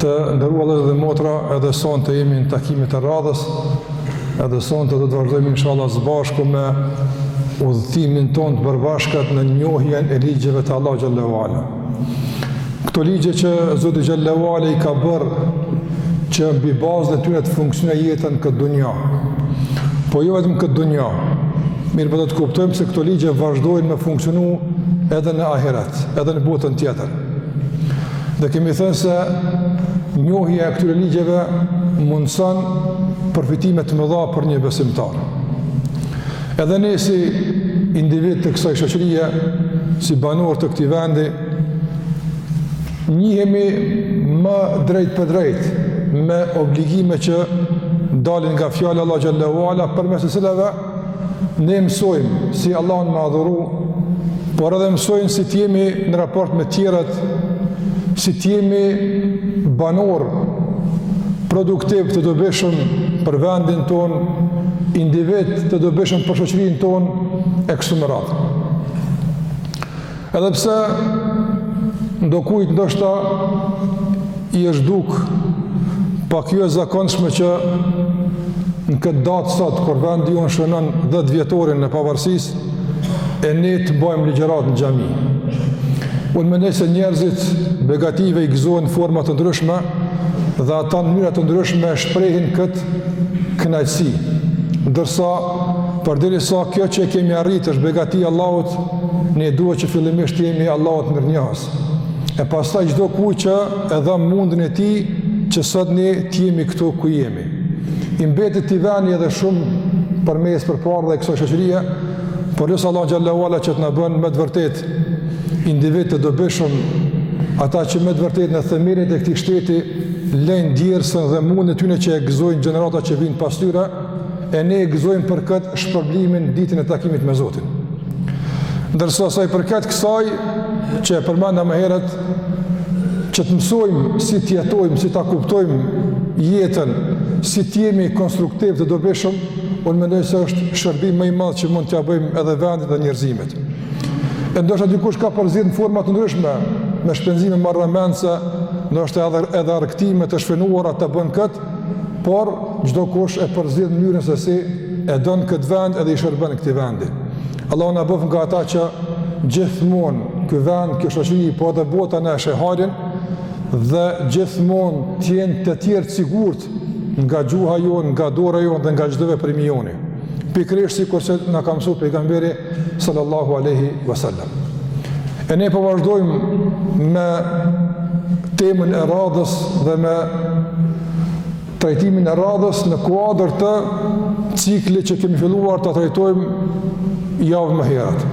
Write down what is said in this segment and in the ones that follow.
Të nderuar vëllezër dhe motra, edhe sonte jemi në takimet e radhës. Edhe sonte do të vazhdojmë inshallah së bashku me udhëtimin tonë të përbashkët në njohjen e ligjeve të Allahu xhel-le ue ala. Këto ligje që Zoti xhel-le ue ala i ka bërë që mbi bazën e tyre të funksionojë jeta në këtë dunja. Po jo vetëm këtë dunja. Mirëpo do të kuptojmë se këto ligje vazhdojnë me funksionu edhe në ahiret, edhe në botën tjetër. Dhe kemi thënë se njohja e këtyre ligjeve mundëson përfitime të mëdha për një besimtar. Edhe ne si individë të kësaj shoqërie, si banorë të këtij vendi, njihemi më drejtpërdrejt me obligime që dalin nga fjala e Allahut xhel-le ue ala përmes të cilave ne mësojmë si Allahun me adhuru, por edhe mësojmë si t'jemi në raport me tjerët, si t'jemi banorë produktivë të dobishëm për vendin tonë, individë të dobishëm për shoqërinë tonë, e kështu me radhë. Edhe pse ndokujt ndoshta i është dukë pak jo e zakonshme që në këtë datë sot, kur vendi jonë shënon 10 vjetorin e pavarësisë, e ne të mbajmë ligjëratë në xhami. Unë mendoj se njerëzit begative i gëzohen në forma të ndryshme dhe ata në mënyra të ndryshme e shprehin këtë kënaqësi. Ndërsa, përderisa kjo që kemi arritë është begati e Allahut, ne duhet që fillimisht të jemi Allahut mirënjohës. E pastaj çdokujt që e dha mundin e tij që sot ne të jemi këtu ku jemi. I mbetet këtij vendi edhe shumë për me ecë përpara edhe kësaj shoqërie, por lus Allahun xhel-le ue ala që të na bën me të vërtetë individë të dobishëm, ata që me të vërtetë në themelin e këtij shteti lejnë djersën dhe mundin e tyne që e gëzojnë gjeneratat që vijnë pas tyre, e ne e gëzojmë për këtë shpërblimin ditën e takimit me Zotin. Ndërsa sa i përket kësaj që e përmenda më herët, që të mësojmë si të jetojmë, si ta kuptojmë jetën, si të jemi konstruktivë të dobishëm, unë mendoj se është shërbim më i madh që mund t'ia bëjmë edhe vendit dhe njerëzimit. E ndoshta dikush ka përzgjedhë në forma të ndryshme me shpenzime marramendse, ndoshta edhe edhe argëtime të shfrenuara ta bën këtë, por çdokush e përzgjedh mënyrën se si e don këtë vend edhe i shërben këtij vendi. Allahu na bëftë nga ata që gjithmonë ky vend, kjo shoqëri, po edhe bota na sheh hajrin dhe gjithmonë të jenë të tjerët të sigurt nga gjuha jonë, nga dora jonë dhe nga çdo veprim i jonë. Pikërisht sikurse na ka msu pejgamberi sallallahu aleyhi vësallam. E ne po vazhdojmë me temën e radhës dhe me trajtimin e radhës në kuadër të ciklit që kemi filluar ta trajtojmë javë më herët.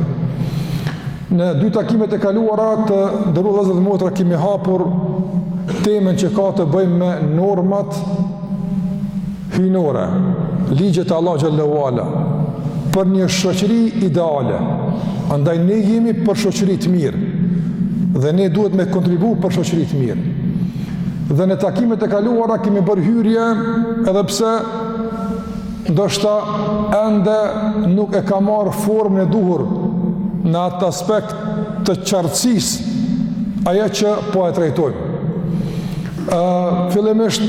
Në dy takimet e kaluara të nderuar vëllezër e motra kemi hapur temën që ka të bëjë me normat hyjnore, ligjet e Allahut xhelle ue ala për një shoqëri ideale. Andaj ne jemi për shoqëri të mirë dhe ne duhet me kontribu për shoqëri të mirë. Dhe në takimet e kaluara kemi bërë hyrje edhe pse ndoshta ende nuk e ka marrë formën e duhur në atë aspekt të qartësisë ajo që po e trajtojmë. Ë fillimisht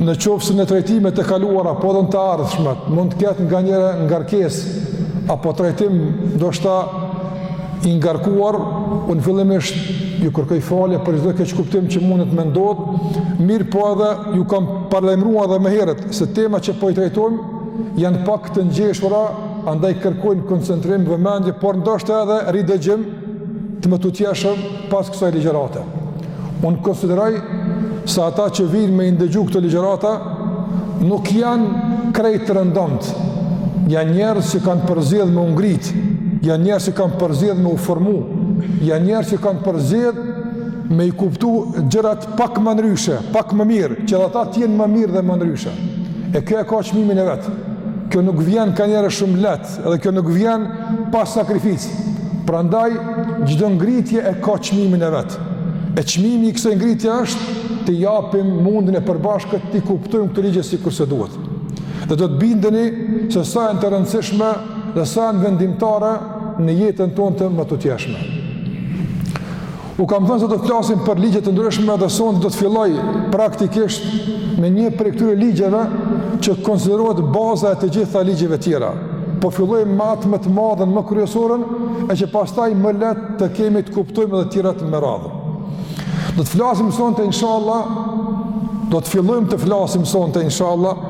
në qoftë se në trajtimet e kaluara po edhe në të ardhshmet, mund të ketë nganjëherë ngarkesë apo trajtim ndoshta i ngarkuar, unë fillimisht ju kërkoj falje për çdo keqkuptim që mundet me ndodh, mirëpo edhe ju kam paralajmëruar edhe më herët se temat që po i trajtojmë janë pak të ngjeshura, andaj kërkojnë koncentrim, vëmendje, por ndoshta edhe ridëgjim të mëtutjeshëm pas kësaj ligjërate. Unë konsideroj se ata që vijnë me i ndëgju këto ligjërata nuk janë krejt të rëndomtë. Janë njerëz që kanë përzgjedh me u ngrit, janë njerëz që kanë përzgjedh me u formu, janë njerëz që kanë përzgjedh me i kuptu gjërat Pak ma ndryshe, pak më mirë, që edhe ata të jenë më mirë dhe ma ndryshe. E kjo e ka çmimin e vet. Kjo nuk vjen kanjëherë shumë lehtë, edhe kjo nuk vjen pa sakrificë. Prandaj, çdo ngritje e ka çmimin e vet. E çmimi i kësaj ngritje është të japim mundin e përbashkët t'i kuptojmë këto ligje sikurse duhet. Dhe do të bindeni se sa janë të rëndësishme dhe sa janë vendimtare në jetën tonë të mëtutjeshme. Ju kam thënë se do të flasim për ligje të ndryshme dhe sonte do të filloj praktikisht me një prej këtyre ligjeve që konsiderohet baza e të gjitha ligjeve tjera. Po filloj me atë më të madhen, më kryesoren, e që pastaj më lehtë t'i kemi t'i kuptojmë edhe tjerat me radhë. Do të flasim sonte inshallah, do të fillojmë të flasim sonte inshallah,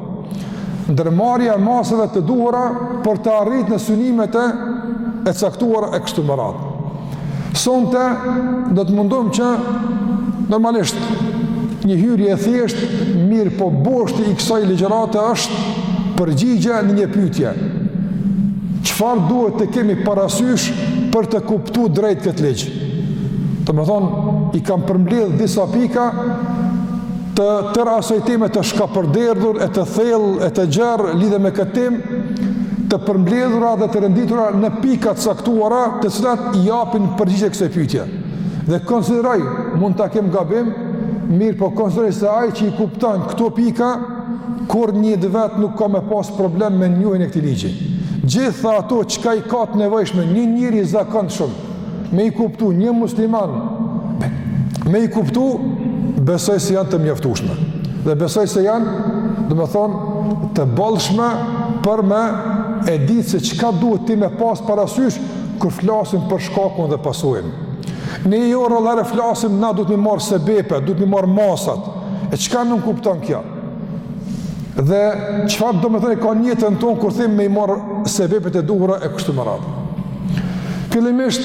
Ndërmarrja e masave të duhura për të arrit në synimet e e caktuara e kështu me radhë. Sonte do të mundohem që normalisht një hyrje e thjeshtë mirëpo boshti i kësaj ligjërate është përgjigje në një pyetje. Çfarë duhet të kemi parasysh për të kuptu drejt këtë ligj? Domethënë, i kam përmbledh disa pika të tërë asoj teme të shkapërderdhur e të thellë e të gjerë lidhje me këtë tem, të përmbledhura dhe të renditura në pika t'caktuara të cilat i japin përgjigje kësoj pytje. Dhe konsideroj, mund ta kem gabim, mirëpo konsideroj se ai që i kupton këto pika, kurrnjëherë vetë nuk ka me pas problem me njohjen e këtij ligji. Gjitha ato çka i ka të nevojshme, një njeri i zakonshëm, me i kuptu një musliman, me i kuptu, besoj se janë të mjaftushme. Dhe besoj se janë, domethonë, të bollshme për me e ditë se çka duhet ti me pasë parasysh kur flasim për shkakun dhe pasojnë. Ne jo rrallëherë flasim, na duhet me marrë sebepe, duhet me marrë masat. E çka nënkupton kjo? Dhe çfarë domethënie ka në jetën tonë kur them me i marr sebepet e duhura e kështu me radhë. Fillimisht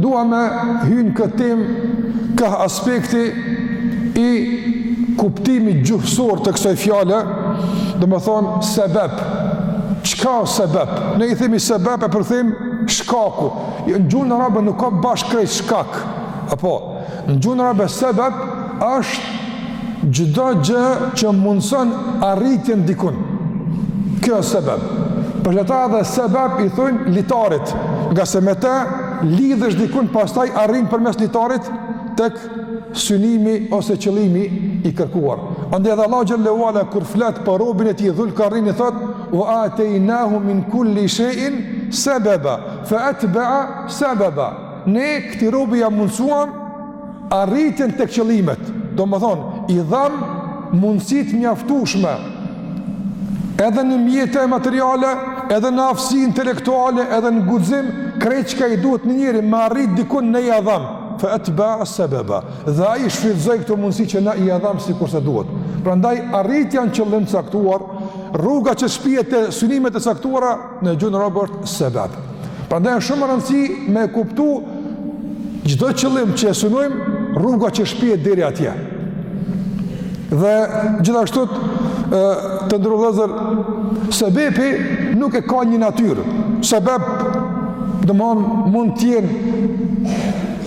dua me hyn në këtë temë ka aspekti i kuptimit gjuhësor të kësaj fjale, domethonë sebep. Çka është sebep? Ne i themi sebep e përkthejmë shkaku. Jo, në gjuhën arabe nuk ka bash krejt shkak. Apo Në gjuhën arabe sebeb është çdo gjë që mundson arritjen dikun. Kjo është sebeb. Për ata edhe sebeb i thonë litarit, nga se me të lidhësh dikun pastaj arrin përmes litarit tek synimi ose qëllimi i kërkuar. Andaj edhe Allahu xhel-le ue ala kur flet për robën e tij Dhulkarnejn i thot: "Wa ataynahu min kulli shay'in sababa fa atba'a sababa." Ne këtij robi ia mundësuam arritjen tek qëllimet, domethonë, i dham mundësi të mjaftushme, edhe në mjete materiale, edhe në aftësi intelektuale, edhe në guxim, krejt çka i duhet një njeri, me arrit dikun ne ia dham, fe etbea sebeba, dhe ai i shfrytëzoi këto mundësi që ne ia dham sikurse duhet. Prandaj, arritja në qëllim të caktuar, rruga që shpie te synimet e caktuara, në gjuhën arabe është sebeb. Prandaj është shumë rëndësi me e kuptu çdo qëllim që e synojmë, rruga që shpie deri atje. Dhe gjithashtu të nderuar vëllezër sebepi nuk e ka një natyrë. Sebeb domethonë mund të jenë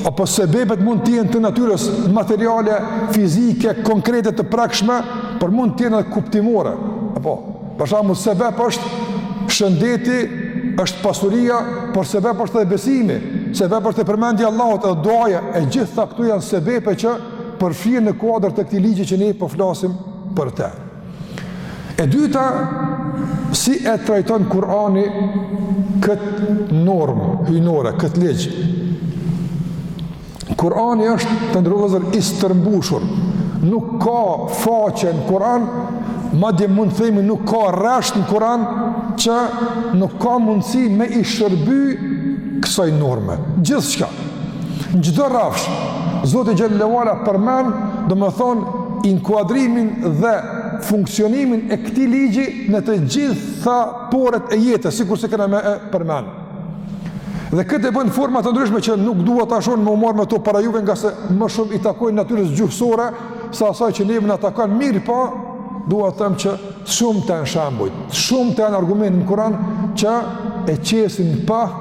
apo sebepet mund të jenë të natyrës materiale, fizike, konkrete të prekshme, por mund të jenë edhe kuptimore. Apo Për shembull, sebep është shëndeti, është pasuria, por sebep është edhe besimi, sebep është përmendja e Allahut edhe duaja, e gjitha këto janë sebepe që përfshihen në kuadër të këtij ligji që ne po flasim për të. E dyta, si e trajton Kurani këtë normë hyjnore, këtë ligj? Kurani është të ndërëzër i stërmbushur, nuk ka faqe në Kuran, madje mund të themi nuk ka rresht në Kuran, që nuk ka mundësi me i shërby kësaj norme. Gjithçka, në çdo rrafsh, Zoti xhallahu ala përmen, domethonë, inkuadrimin dhe funksionimin e këtij ligji në të gjitha poret e jetës, sikurse kena me e përmen. Dhe këtë e bën forma të ndryshme që nuk dua tash me u marr me to para juve ngase më shumë i takojnë natyrës gjuhësore se asaj që neve na takon mirëpo, dua të them që shumta janë shembujt, shumta janë argumentet në Kur'an që e qesin pah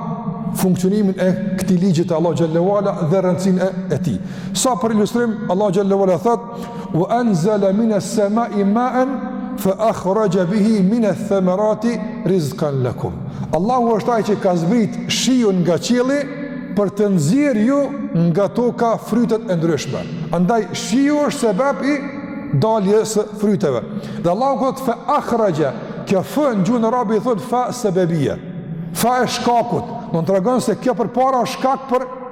funksionimin e këtij ligji të Allahu xhallahu ala dhe rëndësinë e, e tij. Sa për ilustrim Allahu xhallahu ala thot wa anzala min as-sama'i ma'an fa akhraja bihi min ath-thamarati rizqan lakum. Allahu është ai që ka zbrit shiun nga qielli për të nxjerrë ju nga toka frytet e ndryshme. Andaj shiu është sebeb i daljes së fryteve. Dhe Allahu thotë fa akhraja, kjo fë në gjuhën arabe i thonë fa sebebia. Fa e shkakut, domethënë tregon se kjo përpara është shkak për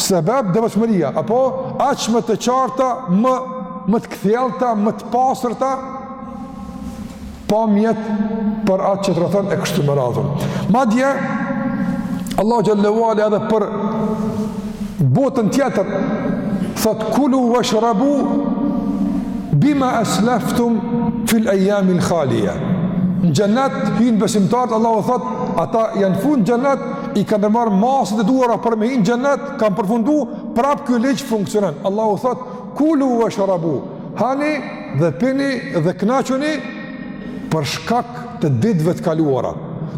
Sebeb devotshmëria, apo aq më të qarta, më të kthjellta, më të pastërta pamjet për atë që të rrethon e kështu me radhë. Madje Allahu xhallahu ala edhe për botën tjetër thot kulu washrabu bima aslaftum fil ayamil khaliya. Në xhenet hyjnë besimtarët, Allahu thot, ata janë fut në xhenet i kanë ndërmarrë masat e duhura për me hy në xhennet, kanë përfundu, prapë ky ligj funksionon. Allahu thot, kulu washrabu, hani dhe pini dhe knaquni për shkak të ditëve të kaluara.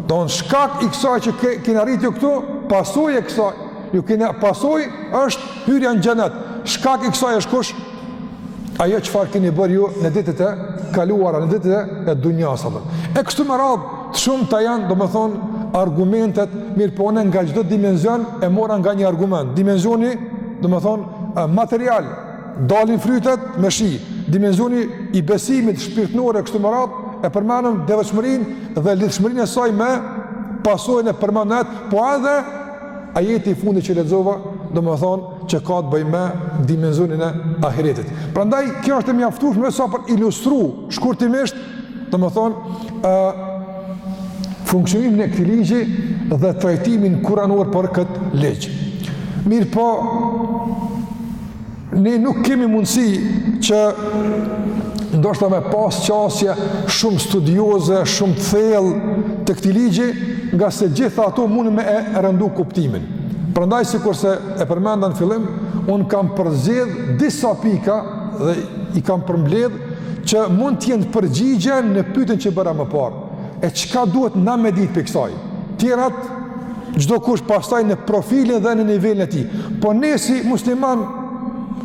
Domethënë shkak i kësaj që ke, kini arrit ju këtu, pasoj e kësaj, ju kini pasoj është hyrja në xhennet. Shkak i kësaj është kush? ajo çfarë keni bërë ju në ditët e kaluara, në ditët e, e dunjas apo. E kështu me radh, shumta janë, domethënë, argumentet, mirëpo ne nga çdo dimension e morëm nga një argument. Dimensioni, domethënë, material, dalin frytet me shi. Dimensioni i besimit shpirtënor e kështu me radh, e përmendëm devotshmërinë dhe lidhshmërinë e saj me pasojën e përmendët, po edhe ajeti i fundit që lexova, domethënë që ka të bëjë me dimensionin e ahiretit. Prandaj kjo është e mjaftueshme sa për me ilustru shkurtimisht, domethënë, ë funksionimin e këtij ligji dhe trajtimin kuranor për këtë ligj. Mirëpo, ne nuk kemi mundësi që ndoshta me pas qasje shumë studioze, shumë thellë të këtij ligji, ngase gjitha ato mund me e rëndu kuptimin. Prandaj sikurse e përmenda në fillim, un kam përzgjedh disa pika dhe i kam përmbledh që mund të jenë përgjigje në pyetjen që bëra më parë. E çka duhet na me ditë prej kësaj? Tjerat çdo kush pastaj në profilin dhe në nivelin e tij. Po ne si musliman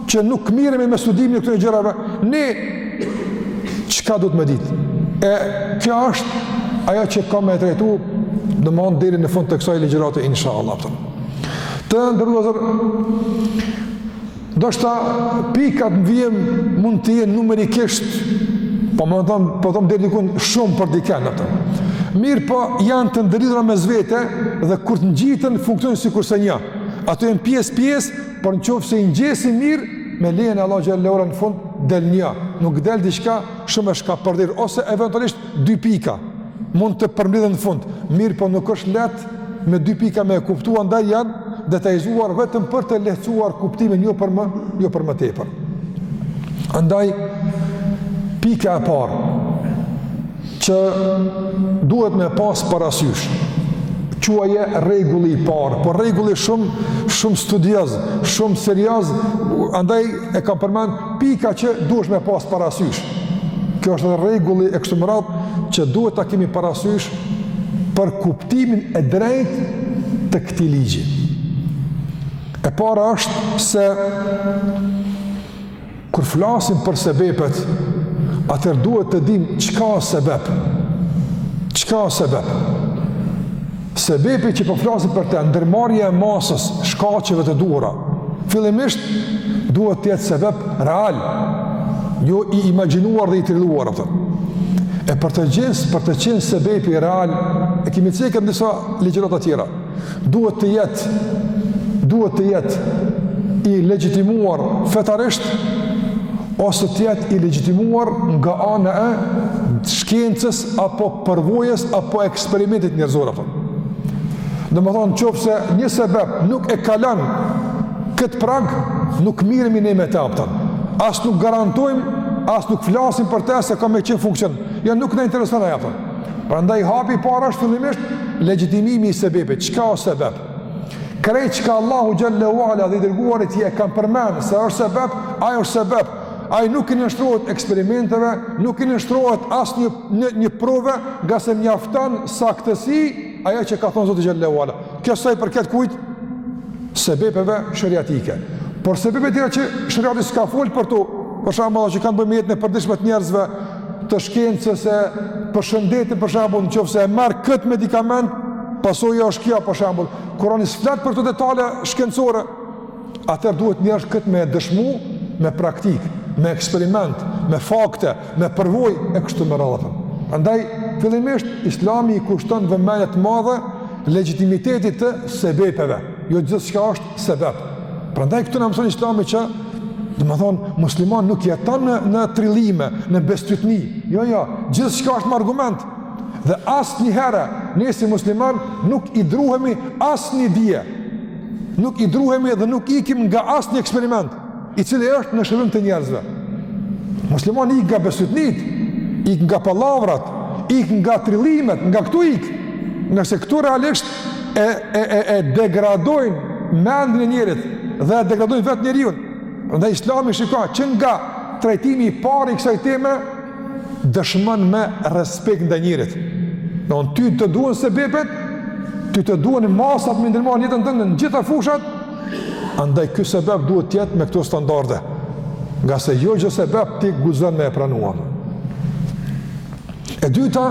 që nuk miremi me studimin e këtyre gjërave, ne çka duhet me ditë? E kjo është ajo që kam me trajtu domethënë deri në fund të kësaj ligjërate inshallah. Të nderuar ndoshta pikat në vijim mund të jenë numerikisht po them, po them deri dikun shumë për dikend ato. Mirëpo janë të ndërlidhura mes vete dhe kur të ngjitën funksionojnë sikurse një. Ato janë pjesë pjesë por në qoftë se i ngjesim mirë, me lejën e Allahut xhele ala në fund, del një, nuk del diçka shumë e shkapërderdh, ose eventualisht dy pika, mund të përmblidhen në fund, mirëpo nuk është lehtë me dy pika me e kuptu, andaj janë detajzuar vetëm për të lehtësuar kuptimin jo për më, një jo për më tepër. Andaj, pika e parë, që duhet me pas parasysh, quaje rregulli i parë, por rregulli shumë, shumë studioz, shumë serioz, andaj e kam përmend pika që duhet me pas parasysh. Kjo është rregulli e kështu me radhë që duhet ta kemi parasysh për kuptimin e drejtë të këtij ligji. E para është se Kur flasim për sebepet, atëherë duhet të dimë çka o sebep. Çka o sebep. Sebepi që po flasim për te, ndërmarrja e masës, shkaqeve të duhura, fillimisht duhet të jetë sebep real, jo i imagjinuar dhe i trilluar. E për të gjithë, për të qenë sebepi real, e kemi cek në disa ligjërata tjera. duhet të jetë duhet të jetë i legjitimuar fetarisht ose të jetë i legjitimuar nga ana e shkencës apo përvojës apo eksperimentit njerëzor apo. Domethënë, qoftë se një sebep nuk e kalon këtë prag, nuk miremi ne me të apëtan. As nuk garantojmë, as nuk flasim për te se ka me qenë funksion. Ja nuk na intereson e apëtan. Prandaj hapi i parë është fillimisht legjitimimi i sebepit, çka është sebep. Krejt çka Allahu xhallahu ala dhe i dërguari i tij e kanë përmend se është sebep, ai është sebep. Ai nuk i nënshtrohet eksperimenteve, nuk i nënshtrohet asnjë një, një prove, nga se mjafton saktësi ajo që ka thënë Zoti xhallahu ala. Kjo sa i përket kujt sebepeve sheriatike. Por sebepet tjera që sheriati s'ka fol për to, për shembull që kanë të bëjnë me jetën e përditshme të njerëzve, të shkencës e për shëndetin për shembull, nëse e marr këtë medikament, pasojë është kjo për shembull. Kurani s'flet për këto detale shkencore, atëherë duhet me e njeh këtë me dëshmu me praktikë, me eksperiment, me fakte, me përvojë e kështu me radhë. Prandaj fillimisht Islami i kushton vëmendje të madhe legjitimitetit të sebepeve, jo gjithçka është sebep. Prandaj këtu na mëson Islami që domethënë musliman nuk jeton në në trillime, në bestytni. Jo, jo, gjithçka është me argument. Dhe asnjëherë ne si musliman nuk i druhemi asnjë dije. Nuk i druhemi dhe nuk ikim nga asnjë eksperiment. i cili është në shërbim të njerëzve. Muslimani ik nga bestytnitë, ik nga pallavrat, ik nga trillimet, nga këto ik, ngase këto realisht e, e, e, e degradojnë mendjen e njeriut dhe e degradojnë vetë njeriun. Prandaj islami shika që nga trajtimi i parë i kësaj teme, dëshmon me respekt ndaj njeriut. Domethënë ty të duhen sebepet, ty të duhen masat me i ndërmarrë në jetën tënde në gjitha fushat, Andaj ky sebeb duhet të jetë me këto standarde. Ngase jo çdo sebeb ti guxon me e pranuar. E dyta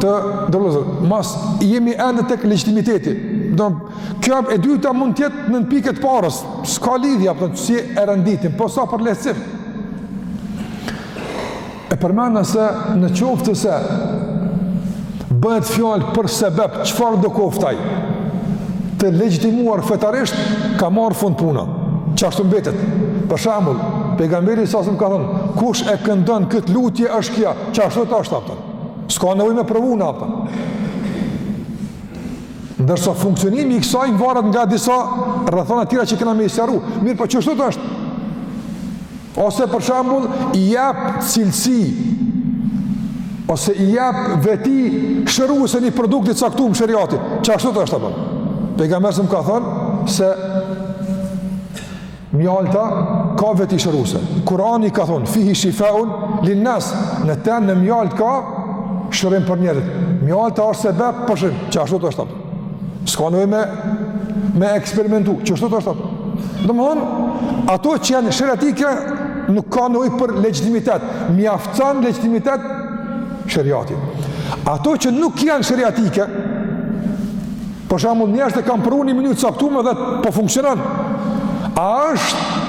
të nderuar vëllezër, masi jemi ende tek legitimiteti. Do kjo e dyta mund të jetë nënpikë e të parës. S'ka lidhje po si e renditim, po sa për lehtësim. E përmenda se në qoftë se bëhet fjalë për sebep, çfarëdo qoftë ai, të legjitimuar fetarisht, ka marrë fund puna. Qashtu mbetet. Për shembull, pejgamberi sasëm ka thënë, kush e këndon këtë lutje është kjo, qashtu është patjetër. S'ka nevojë me provu ne patjetër. Ndërsa funksionimi i kësaj varet nga disa rrethana tjera që kena me i sqaru. Mirëpo qashtu është. Ose për shembull i jap cilësi ose i jap veti shëruese një produkti të caktuar sheriati. Qashtu është apo? Pejgamberi sasëm ka thënë se mjalta ka veti shëruese. Kurani ka thënë fihi shifaun lin nas, në të në mjaltë ka shërim për njerëzit. Mjalta është sebep për shërim. Qashtu është apo? S'ka nevojë me, me eksperimentu, qashtu është ajo. Domethënë, ato që janë sheriatike, nuk ka nevojë për legjitimitet, mjafton legjitimiteti i sheriatit. Ato që nuk janë sheriatike, për shembull thjesht e kam provu një mënyrë të caktume dhe po funksionon, a është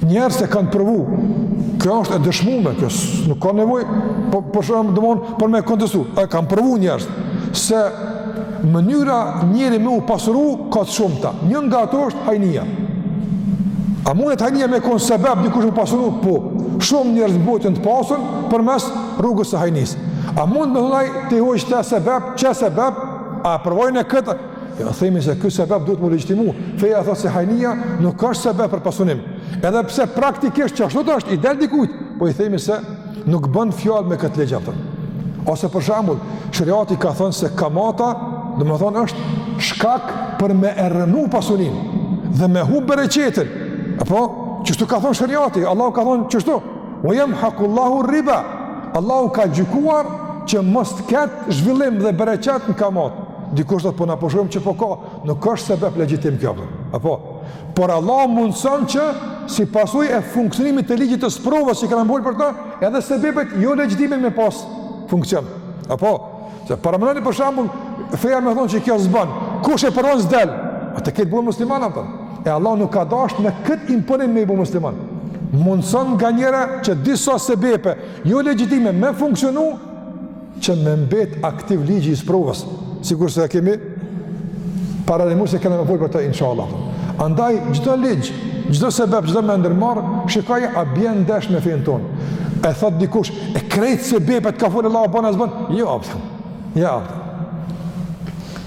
Njerëzt e kanë provu, kjo është e dëshmume, kjo nuk ka nevojë për shembull domethonë për me e kontestu. E kanë provu njerëz se mënyra njeri me u pasuru ka të shumta. Një nga ato është hajnia. A mundet hajnia me kon sebeb dikush me u pasuru? Po. Shumë njerëz bohen të pasur përmes rrugës së hajnisë. A mundet me thonë ai ti hoqe te sebeb, qe sebeb? A e provojnë këtë Jo, themi se ky sebeb duhet m'u legjitimu. Feja thotë se hajnia nuk është sebeb për pasunim. Edhe pse praktikisht qashtu të është i del dikujt, po i themi se nuk bën fjalë me këtë ligj atë. Ose për shembull, shariati ka thënë se kamata, domethonë është shkak për me e rrënu pasuninë dhe me humb bereqetin. E po, qështu ka thënë shariati, Allahu ka thënë qështu. Wa yamhaqu Allahu riba. Allahu ka gjykuar që mos të ketë zhvillim dhe bereqet në kamatë. Dikush thotë po na po shohim që po ka, nuk është sebep legjitim kjo apo. Apo. Por Allah mundson që si pasojë e funksionimit të ligjit të sprovës që kena me fol për ta, edhe sebepet jo legjitime me pas funksion. Apo. Se paramendoni për shembull, feja me thonë që kjo s'bën. Kush e provon s'del? Atë këtë bën musliman apo? E Allah nuk ka dashur me kët imponim me i bu musliman. Mundson nganjëherë që disa sebepe jo legjitime me funksionu që me mbet aktiv ligji i sprovës, sikur se e kemi paralajmëru se kena me fol për të inshallah. Andaj, çdo ligj, çdo sebep, që do me e ndërmarrë, shikoje a bjen ndesh me fenë tonë. E thotë dikush, e krejt sebepet ka fol Allahu, bën, s'bën, jo, apëtë, ja, apëtë.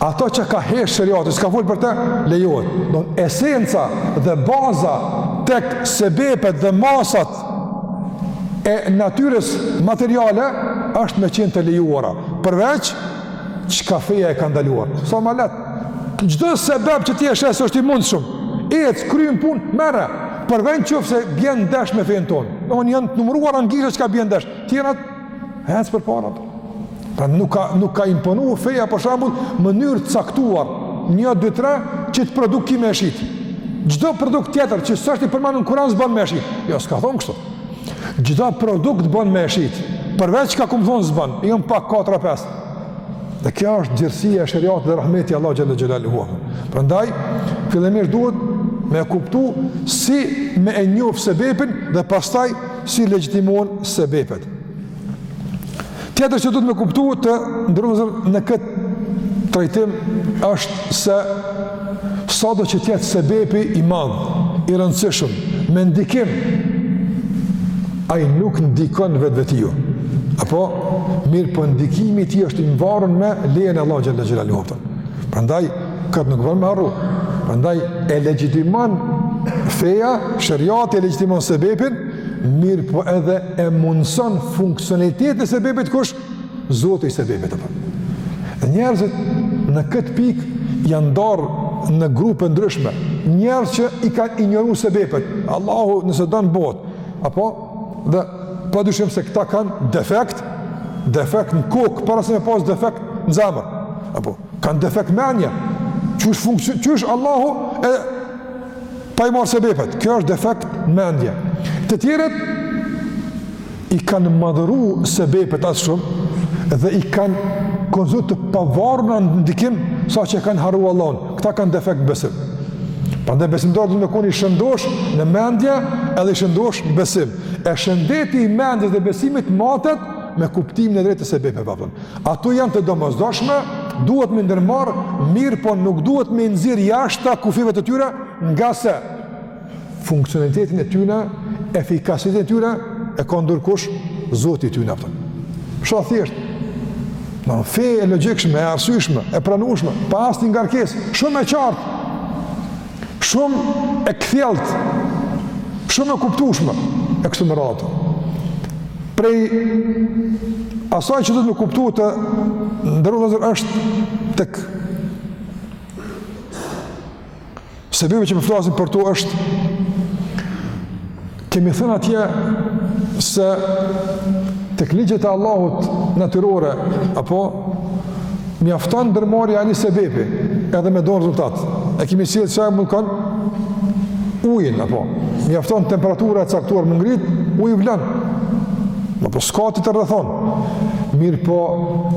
Ato çka ka hesht sheriati, s'ka fol për te, lejohet. Don, esenca dhe baza tek sebepet dhe masat e natyrës materiale është me qenë të lejuara, përveç çka feja e ka ndaluar. Sa ma lehtë, çdo sebeb që ti e sheh se është i mundshëm, e të kryen punë, merre, përveç qoftë se bjen ndesh me fenë tonë. Domethonë janë të numruara ngjitha çka bjen ndesh, tjerat Hec përpara. Pra nuk ka, nuk ka imponu feja për shembull mënyrë të caktuar, një, dy, tre, qet produkt ki me e shit. Çdo produkt tjetër që s'është i përmendun në Kuran s'bën me e shit. Jo, s'ka thonë kështu. Çdo produkt bën me e shit. Përveç çka kom thonë s'bën, janë pak 4-5. Dhe kjo është gjerësia e sheriatit dhe rahmeti i Allahut xhele xhelaluhu. Prandaj, fillemisht duhet me e kuptu si me e njoft sebepin dhe pastaj si legjitimohen sebepet. Tjetër që duhet me kuptu të nderuar vëllezër në këtë trajtim është se sado që të jetë sebepi i madh, i rëndësishëm, me ndikim, ai nuk ndikon vetvetiu. Apo, mirëpo ndikimi i tij është i mvarun me lejën e Allahut xhele xhelaluhu, kupton. Prandaj, Këtë nuk bon me harru. Prandaj e legjitimon feja, shariati e legjitimon sebepin, mirëpo edhe e mundson funksionalitetin e sebepit kush Zoti i sebepit apo. Njerëzit në këtë pikë janë darë në grupe ndryshme. Njerëz që i kanë injoru sebepet. Allahu nëse don bohet, apo dhe pa dyshim se këta kanë defekt, defekt në kokë, para se me pas defekt në zemër. Apo, Kanë defekt mendje. Qysh, funksion, qysh Allahu e pa i marrë sebepet. Kjo është defekt mendje. Të tjerët i kanë madhëru sebepet aq shumë dhe i kanë konsideru të pavarun në ndikim saqë e kanë harru Allahun. Këta kanë defekt besimi. Prandaj besimtari duhet me kon i shëndoshë në mendje edhe i shëndoshë në besim. E shëndeti i mendjes dhe besimit matet me kuptimin e drejtë të sebepeve. Ato janë të domosdoshme, duhet me i ndërmarrë, mirëpo nuk duhet me i nxjerrë jashta kufijve të tyre, ngase funksionalitetin e tyre, efikasitetin e tyre, e ka në dorë kush, Zoti i tyre. Sa e thjeshtë, një fe e logjikshme, e arsyshme, e pranushme, pa asnjë ngarkesë, shumë e qartë, Shumë e kthjellët, shumë e kuptushme, e kështu me radhë. Prej asaj që duhet me kuptu të nderuar vëllezër është tek sebepet që po flasim për to është Kemi thënë atje se tek ligjet e Allahut natyrore, apo mjafton ndërmarrja e një sebepi, edhe me dhon rezultat. E kemi sjellë shembull, ka qenë ujin, apo mjafton temperatura e caktuar me u ngrit, uji vlon. Apo s'ka tjetër rrethanë. Mirëpo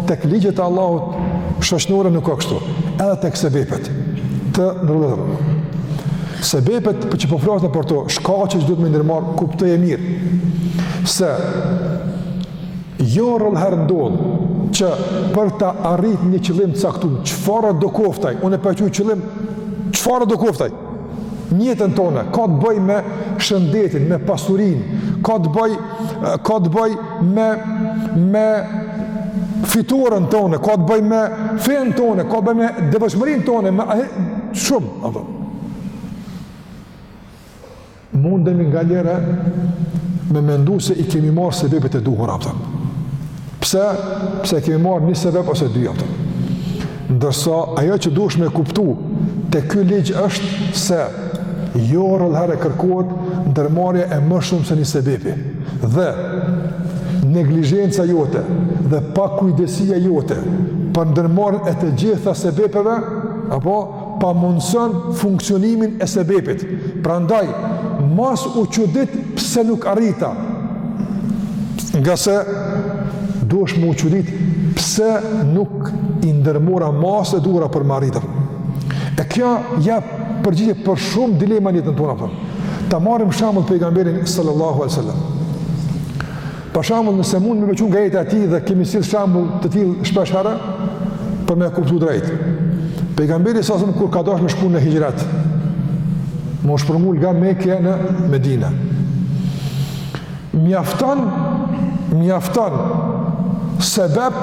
tek ligjet e Allahut shoqnore nuk o kështu, edhe tek sebepet, të nderuar vëllezër. Sebepet që po flasim për to, shkaqet që duhet me i ndërmarrë, kuptoje mirë, se jo rrallëherë ndodh, që për ta arrit një qëllim të caktun, çfarëdo koftë ai? Unë po e quaj qëllim, çfarëdo koftë ai? Në jetën tonë ka të bëj me shëndetin, me pasurinë, ka të bëj ka të bëj me me fitoren tonë, ka të bëj me fenë tonë, ka të bëj me devotshmërinë tonë, me shumë, apo. Mundemi nganjëherë me mendu se i kemi marrë sebepet e duhura, apëtëm. Pse? Pse i kemi marrë një sebep ose dy, apëtëm. Ndërsa, ajo që duhesh me kuptu te ky ligj është se jo rrallëherë kërkohet ndërmarrja e më shumë se një sebepi. Dhe neglizhenca jote dhe pakujdesia jote për ndërmarrjen e të gjitha sebepeve, apo pamundëson funksionimin e sebepit. Prandaj, mos u çudit pse nuk arrita. Ngase, duhesh me u çudit pse nuk i ndërmora masat e duhura për me arrit. E kjo jep përgjigje për shumë dilema në jetën tonë. Po. Ta marrim shembull pejgamberin sallallahu alejhi sallam. Për shembull, nëse mund me veçu nga jeta e tij dhe kemi sjell shembull të tillë shpesh herë për me e kuptu drejt. Pejgamberi sa zëmë kur ka dasht me shku në hixhret, me u shpërngul nga Meka në Medina. Mjafton, mjafton, sebep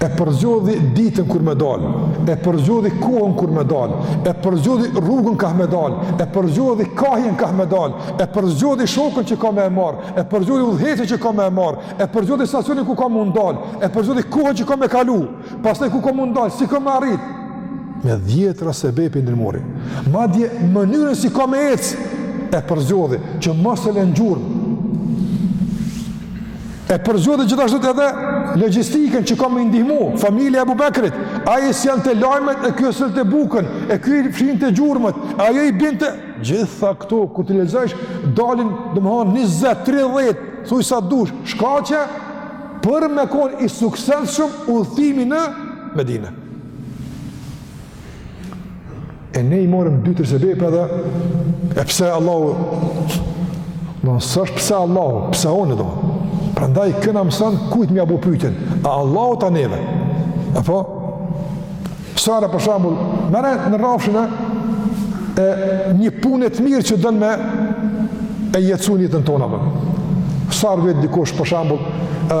e përzgjodhi ditën kur me dalë, e përzgjodhi kohën kur me dalë, e përzgjodhi rrugën kah me dalë, e përzgjodhi kahjen kah me dalë, e përzgjodhi shokun që ka me e marrë, e përzgjodhi udhëheqësin që ka me e marrë, e përzgjodhi stacionin ku ka m'u ndalë, e përzgjodhi kohën që ka me kalu, pastaj ku ka m'u ndalë, si ka me arritë, me dhjetëra sebepe ndërmori. Madje mënyrën si ka me ecë, e përzgjodhi, që mos e len gjurmë, E përzgjodhi gjithashtu edhe logjistikën që ka me i ndihmu, familja e Abu Bekrit, ai i sjellte lajmet, e kjo sjellte bukën, e kjo i fshinte gjurmët, ai i binte... Gjitha këto, kur t'i lexojsh, dalin, domethanë, 20, 30, thuj sa dush, shkaqe, për me konë i suksesshëm udhëtimi në Medina. E ne i morëm dy-tre sebepe dhe e pse Allahu do në sësh pse Allahu, pse onë do. Pra ndaj kjo na mëson kujt m'ia bo pyetjen, a Allahut a neve? E po? Sa herë për shembull, mene në rrafshin e një pune të mirë që don me e jetësu në jetën tonë po. Sara vetë dikush për shembull, e,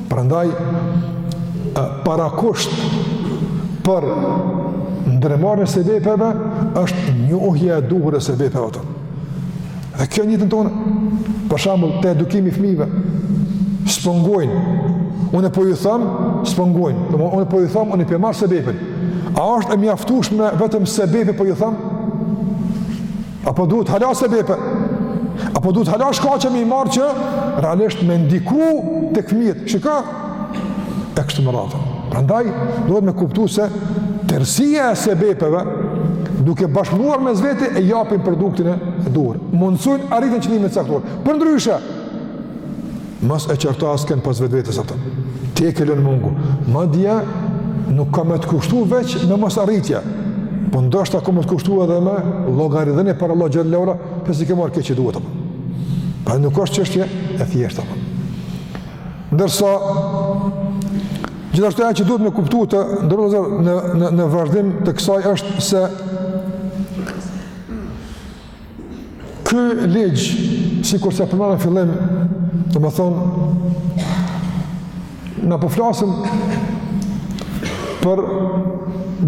Prandaj parakusht për ndërmarrjen e sebepeve është njohja e duhur e sebepeve ato. Dhe kjo në jetën tonë, për shembull, te edukimi fmijve, s'po ngojnë, unë po ju them, s'po ngojnë, dhe unë po ju them, unë po e marr sebepin. A është e mjaftushme vetëm sebepi po ju them? Apo duhet hala sebepe? Apo duhet hala shkaqe me i marrë që realisht me ndiku te fëmijët? Çka? E kështu me radhë. Prandaj, duhet me kuptu se tërësia e sebepeve duke bashkëpunuar mes vete e japin produktin e duhur. Mundësojnë arritjen e qëllimit të caktuar. Përndryshe, Mos e qorto askënd pos vetvetes, apo. Ti e ke lënë mangu. Madje nuk ka me të kushtu veç me mosarritje. Po ndoshta ka me të kushtu edhe me llogaridhënie para Allahut xhele ve ala, pse s'i ke marrë shkaqet që duhet. Pra nuk është çështje e thjeshtë. Ndërsa, gjithashtu ajo që duhet me kuptu të nderuar vëllezër në, në, në vazhdim të kësaj është se Ky ligj, sikurse përmenda në fillim, domethënë, na po flasim për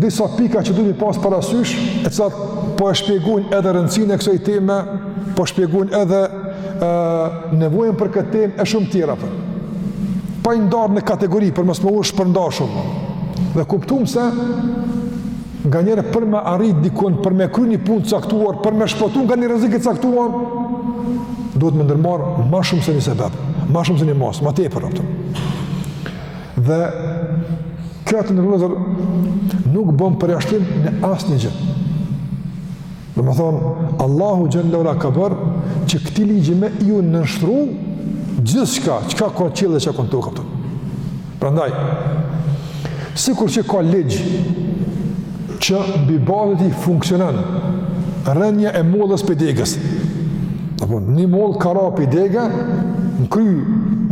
disa pika që duhet me pas parasysh, të cilat po e shpjegojnë edhe rëndësinë e kësaj teme, po shpjegojnë edhe ë nevojën për këtë temë e shumë tjera për. Po. Pa i ndarë në kategori për mos me u shpërnda shumë. Dhe kuptuam se Nganjëherë për me arrit dikund, për me kry një punë të caktuar, për me shpëtu nga një rrezik i caktuar, duhet me ndërmarrë ma shumë se një sebep, ma shumë se një masë, ma tepër, a kupton. Dhe kjo të nderuar vëllezër nuk bën përjashtim në asnjë gjë. Domethënë, Allahu xhele ve ala ka bërë që këtij ligji me iu nënshtru gjithçka, çka ka në qiell dhe çka ka në tokë, kupton. Prandaj, sikur që ka ligj që mbi bazë të tij funksionon rënia e mollës prej degës. Apo, një mollë ka ra prej dege, në kry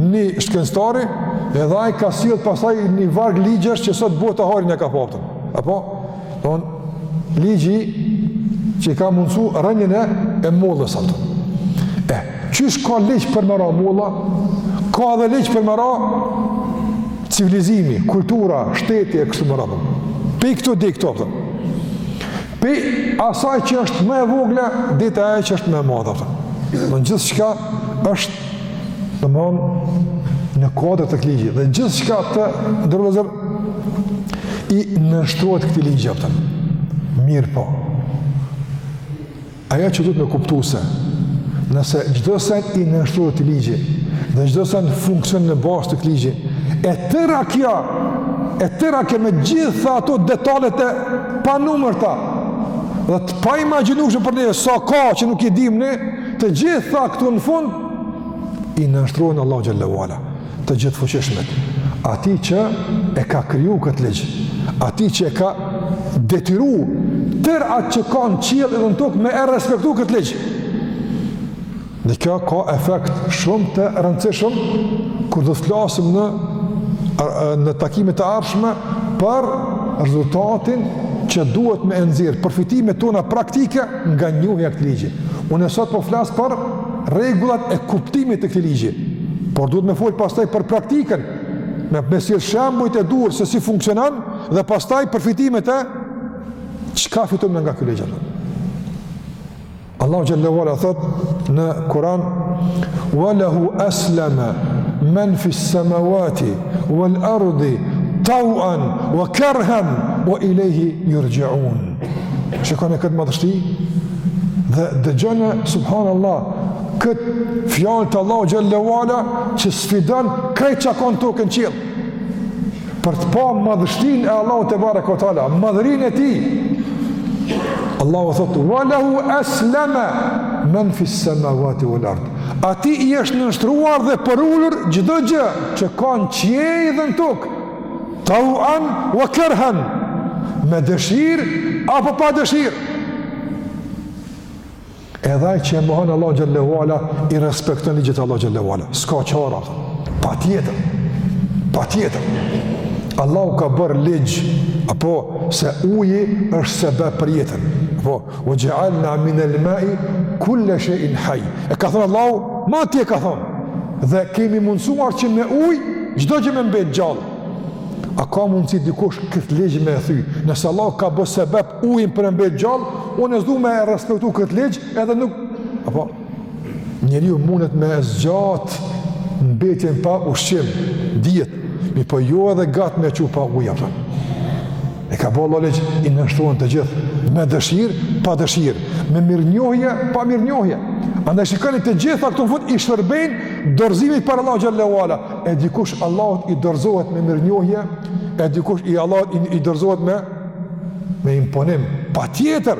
një shkencëtari, edhe ai ka sjellë pastaj një varg ligjesh që sot bota harin e ka papëtën. Apo, Don ligji që ka mundësu rënien e e mollës, apo. E, qysh ka ligj për me ra molla, ka edhe ligj për me ra civilizimi, kultura, shteti e kështu me radhë. Prej këtu deri këtu, a kupton. Prej asaj që është më e vogla, deri te ajo që është më e madhja, a kupton. Në gjithçka është Domethënë, në kuadër të këtij ligji, dhe gjithçka të nderuar vëllezër, i nënshtrohet këtij ligji, a kupton. Mirëpo. Ajo që duhet me kuptu se, nëse çdo send i nënshtrohet këtij ligji, dhe çdo send funksionon në bazë të këtij ligji, e tëra kjo, e tëra kjo me gjithë ato detajet e panumërta, dhe të paimagjinueshme për neve, sa ka që nuk i dimë ne, Të gjitha këto në fund, i nënshtrohen Allah xhelle ve ala, të gjithëfuqishmit. Atij që e ka kriju këtë ligj, atij që e ka detyru tërë atë që ka në qiell edhe në tokë me e respektu këtë ligj. Dhe kjo ka efekt shumë të rëndësishëm kur do të flasim ne në takime të ardhshme për rezultatin që duhet me e nxjerr përfitimet tona praktike nga njohja e këtij ligji. Unë sot po flas për rregullat e kuptimit të këtij ligji, por duhet me fol pastaj për praktikën, me i sjell shembujt e duhur se si funksionon dhe pastaj përfitimet e çka fitojmë nga ky ligj. Allahu xhelle ve ala thotë në Kuran Walahu aslama man fis samawati wal ardi tauan wa karhan wa ilejhi jurxhaun Shikone këtë madhështi dhe dëgjone subhanallah këtë fjalë të Allah xhelle ve ala që sfidon krejt çka ka n'tokë e n'qiell. Për të pa madhështinë e Allahut tebareke ve teala, madhërinë e tij. Allahu thotë: "Wa lahu aslama man fi samawati wal ard." Atij i është nënshtruar dhe përulur çdo gjë që ka në qiell dhe në tokë. Tauan wa kerhan, me dëshirë apo pa dëshirë. Edhe ai që e mohon Allah xhelle ve ala i respekton ligjet e Allah xhelle ve ala. S'ka çare. Patjetër. Patjetër. Allahu ka bërë ligj apo se uji është sebeb për jetën. Po, Wa xhealna minel mai kulle shejin haj. E ka thënë Allahu, ma ti e ka thënë. Dhe kemi mundësuar që me uj, çdo gjë me mbet gjallë. A ka mundësi dikush këtë ligj me e thy? Nëse Allahu ka bë sebeb ujin për me mbet gjallë, unë s'du me e respektu këtë ligj edhe nuk... Apo, njeriu mundet me zgjat mbetjen pa ushqim, diet, mirëpo jo edhe gjat me çu pa ujë apo. E ka bo Allahu ligj i nënshtrohen të gjithë, me dëshirë, pa dëshirë, me mirënjohje, pa mirënjohje. Andaj shikoni të gjitha këto në fund i shërbejnë dorëzimit për Allah xhelle ve ala. E dikush Allahut i dorëzohet me mirënjohje, e dikush i Allahut i, i dorëzohet me, me imponim. Patjetër,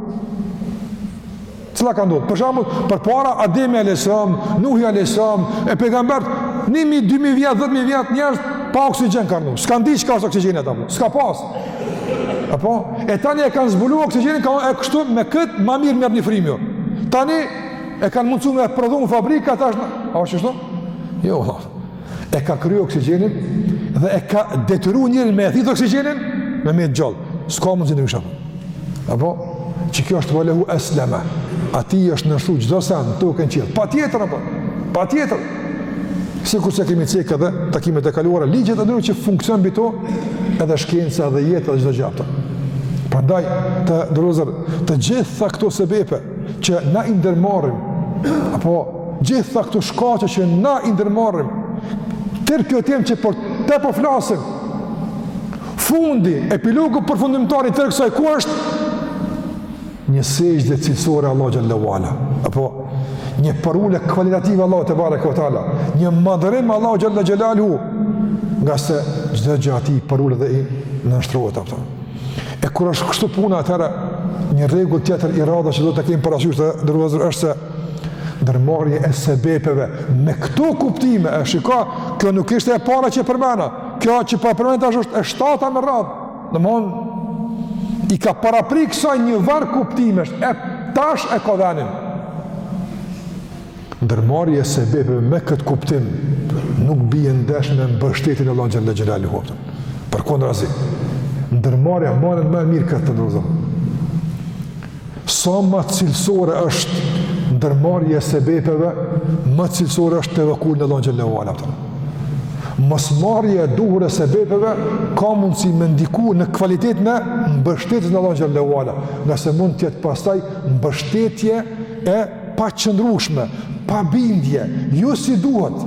Cila ka ndodhë? Për shembull, përpara Ademi a.s. Nuhi a.s. e pejgamberët, 1.000, 2.000 vjet, 10.000 vjet, njerëzt pa oksigjen ka ndodhë. S'kan dit çka asht oksigjeni, apo? S'ka pas. Apo? E tani e kanë zbulu oksigjenin, ka e kështu me këtë ma mirë merret fryma, jo. Tani e kanë mundësu me e prodhu në fabrika, tash... A është kështu? Jo, ha. e ka kryu oksigjenin dhe e ka detyru njerin me e thithë oksigjenin me met gjallë. S'ka mundsi ndryshe. Apo, që kjo është ve lehu esleme. Atij është nënshtru çdo sen, tokë e qiell. Patjetër, apo, patjetër. Sikurse kemi cek edhe takimet e kaluara, ligjet e nërë që funksion bito edhe shkenca edhe jeta edhe çdo gja pra. Prandaj, të nderuar vllezër, të gjitha këto sebepe që na i ndërmarrim, apo, Gjitha këto shkaqe që na i ndërmarrim, tërë kjo temë që për të po flasim, fundi, epilogu përfundimtar i tërë kësaj ku është, një sexhde cilësore Allahut xhelle ve ala, apo një parule kvalitative Allahut tebareke ve teala, një madhërim Allahut xhelle xhelaluhu, ngase çdo gja atij i parulet dhe i nënshtrohet, apo. E kur është kështu puna atëherë, një rregull tjetër i radhës që duhet ta kemi parasysh të nderuar vllezër është se, Ndërmarrje e sebepeve me këto kuptime, e shiko, kjo nuk ishte e para që e përmenda, kjo që po e përmend tash është e shtata me radhë, domethonë, i ka parapri kësaj një varg kuptimesh, e tash e ka venin. Ndërmarrje e sebepeve me këtë kuptim, nuk bie ndesh me mbështetjen në Allahun xhelle xhelaluhu. Përkundrazi, ndërmarrja ma e mirë këtë të nërëzëm. Sa ma cilësore është ndërmarrja e sebepeve, ma cilësore është tevekkuli në Allahun xhelle ve ala. Mosmarrja e duhur e sebepeve ka mundësi me ndiku në kvalitetin e mbështetjes në Allahun xhelle ve ala, ngase mund të jetë pastaj mbështetje e paqëndrueshme, pa bindje, jo si duhet.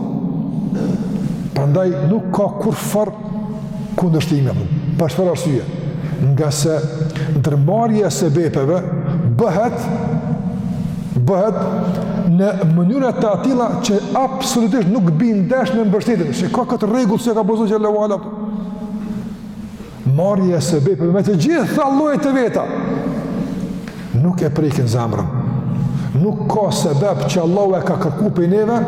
Prandaj nuk ka kurrfarë kundështime, për çfarë arsye. Ngase ndërmarrja e sebepeve bëhet, bëhet në mënyra të atilla që absolutisht nuk bin ndesh me mbështetjen, shiko këtë rregull si e ka bo Zoti xhelle ve ala. Marrja e sebepeve me të gjitha llojet e veta nuk e prekin zemrën. Nuk ka sebep që Allahu e ka kërku prej neve,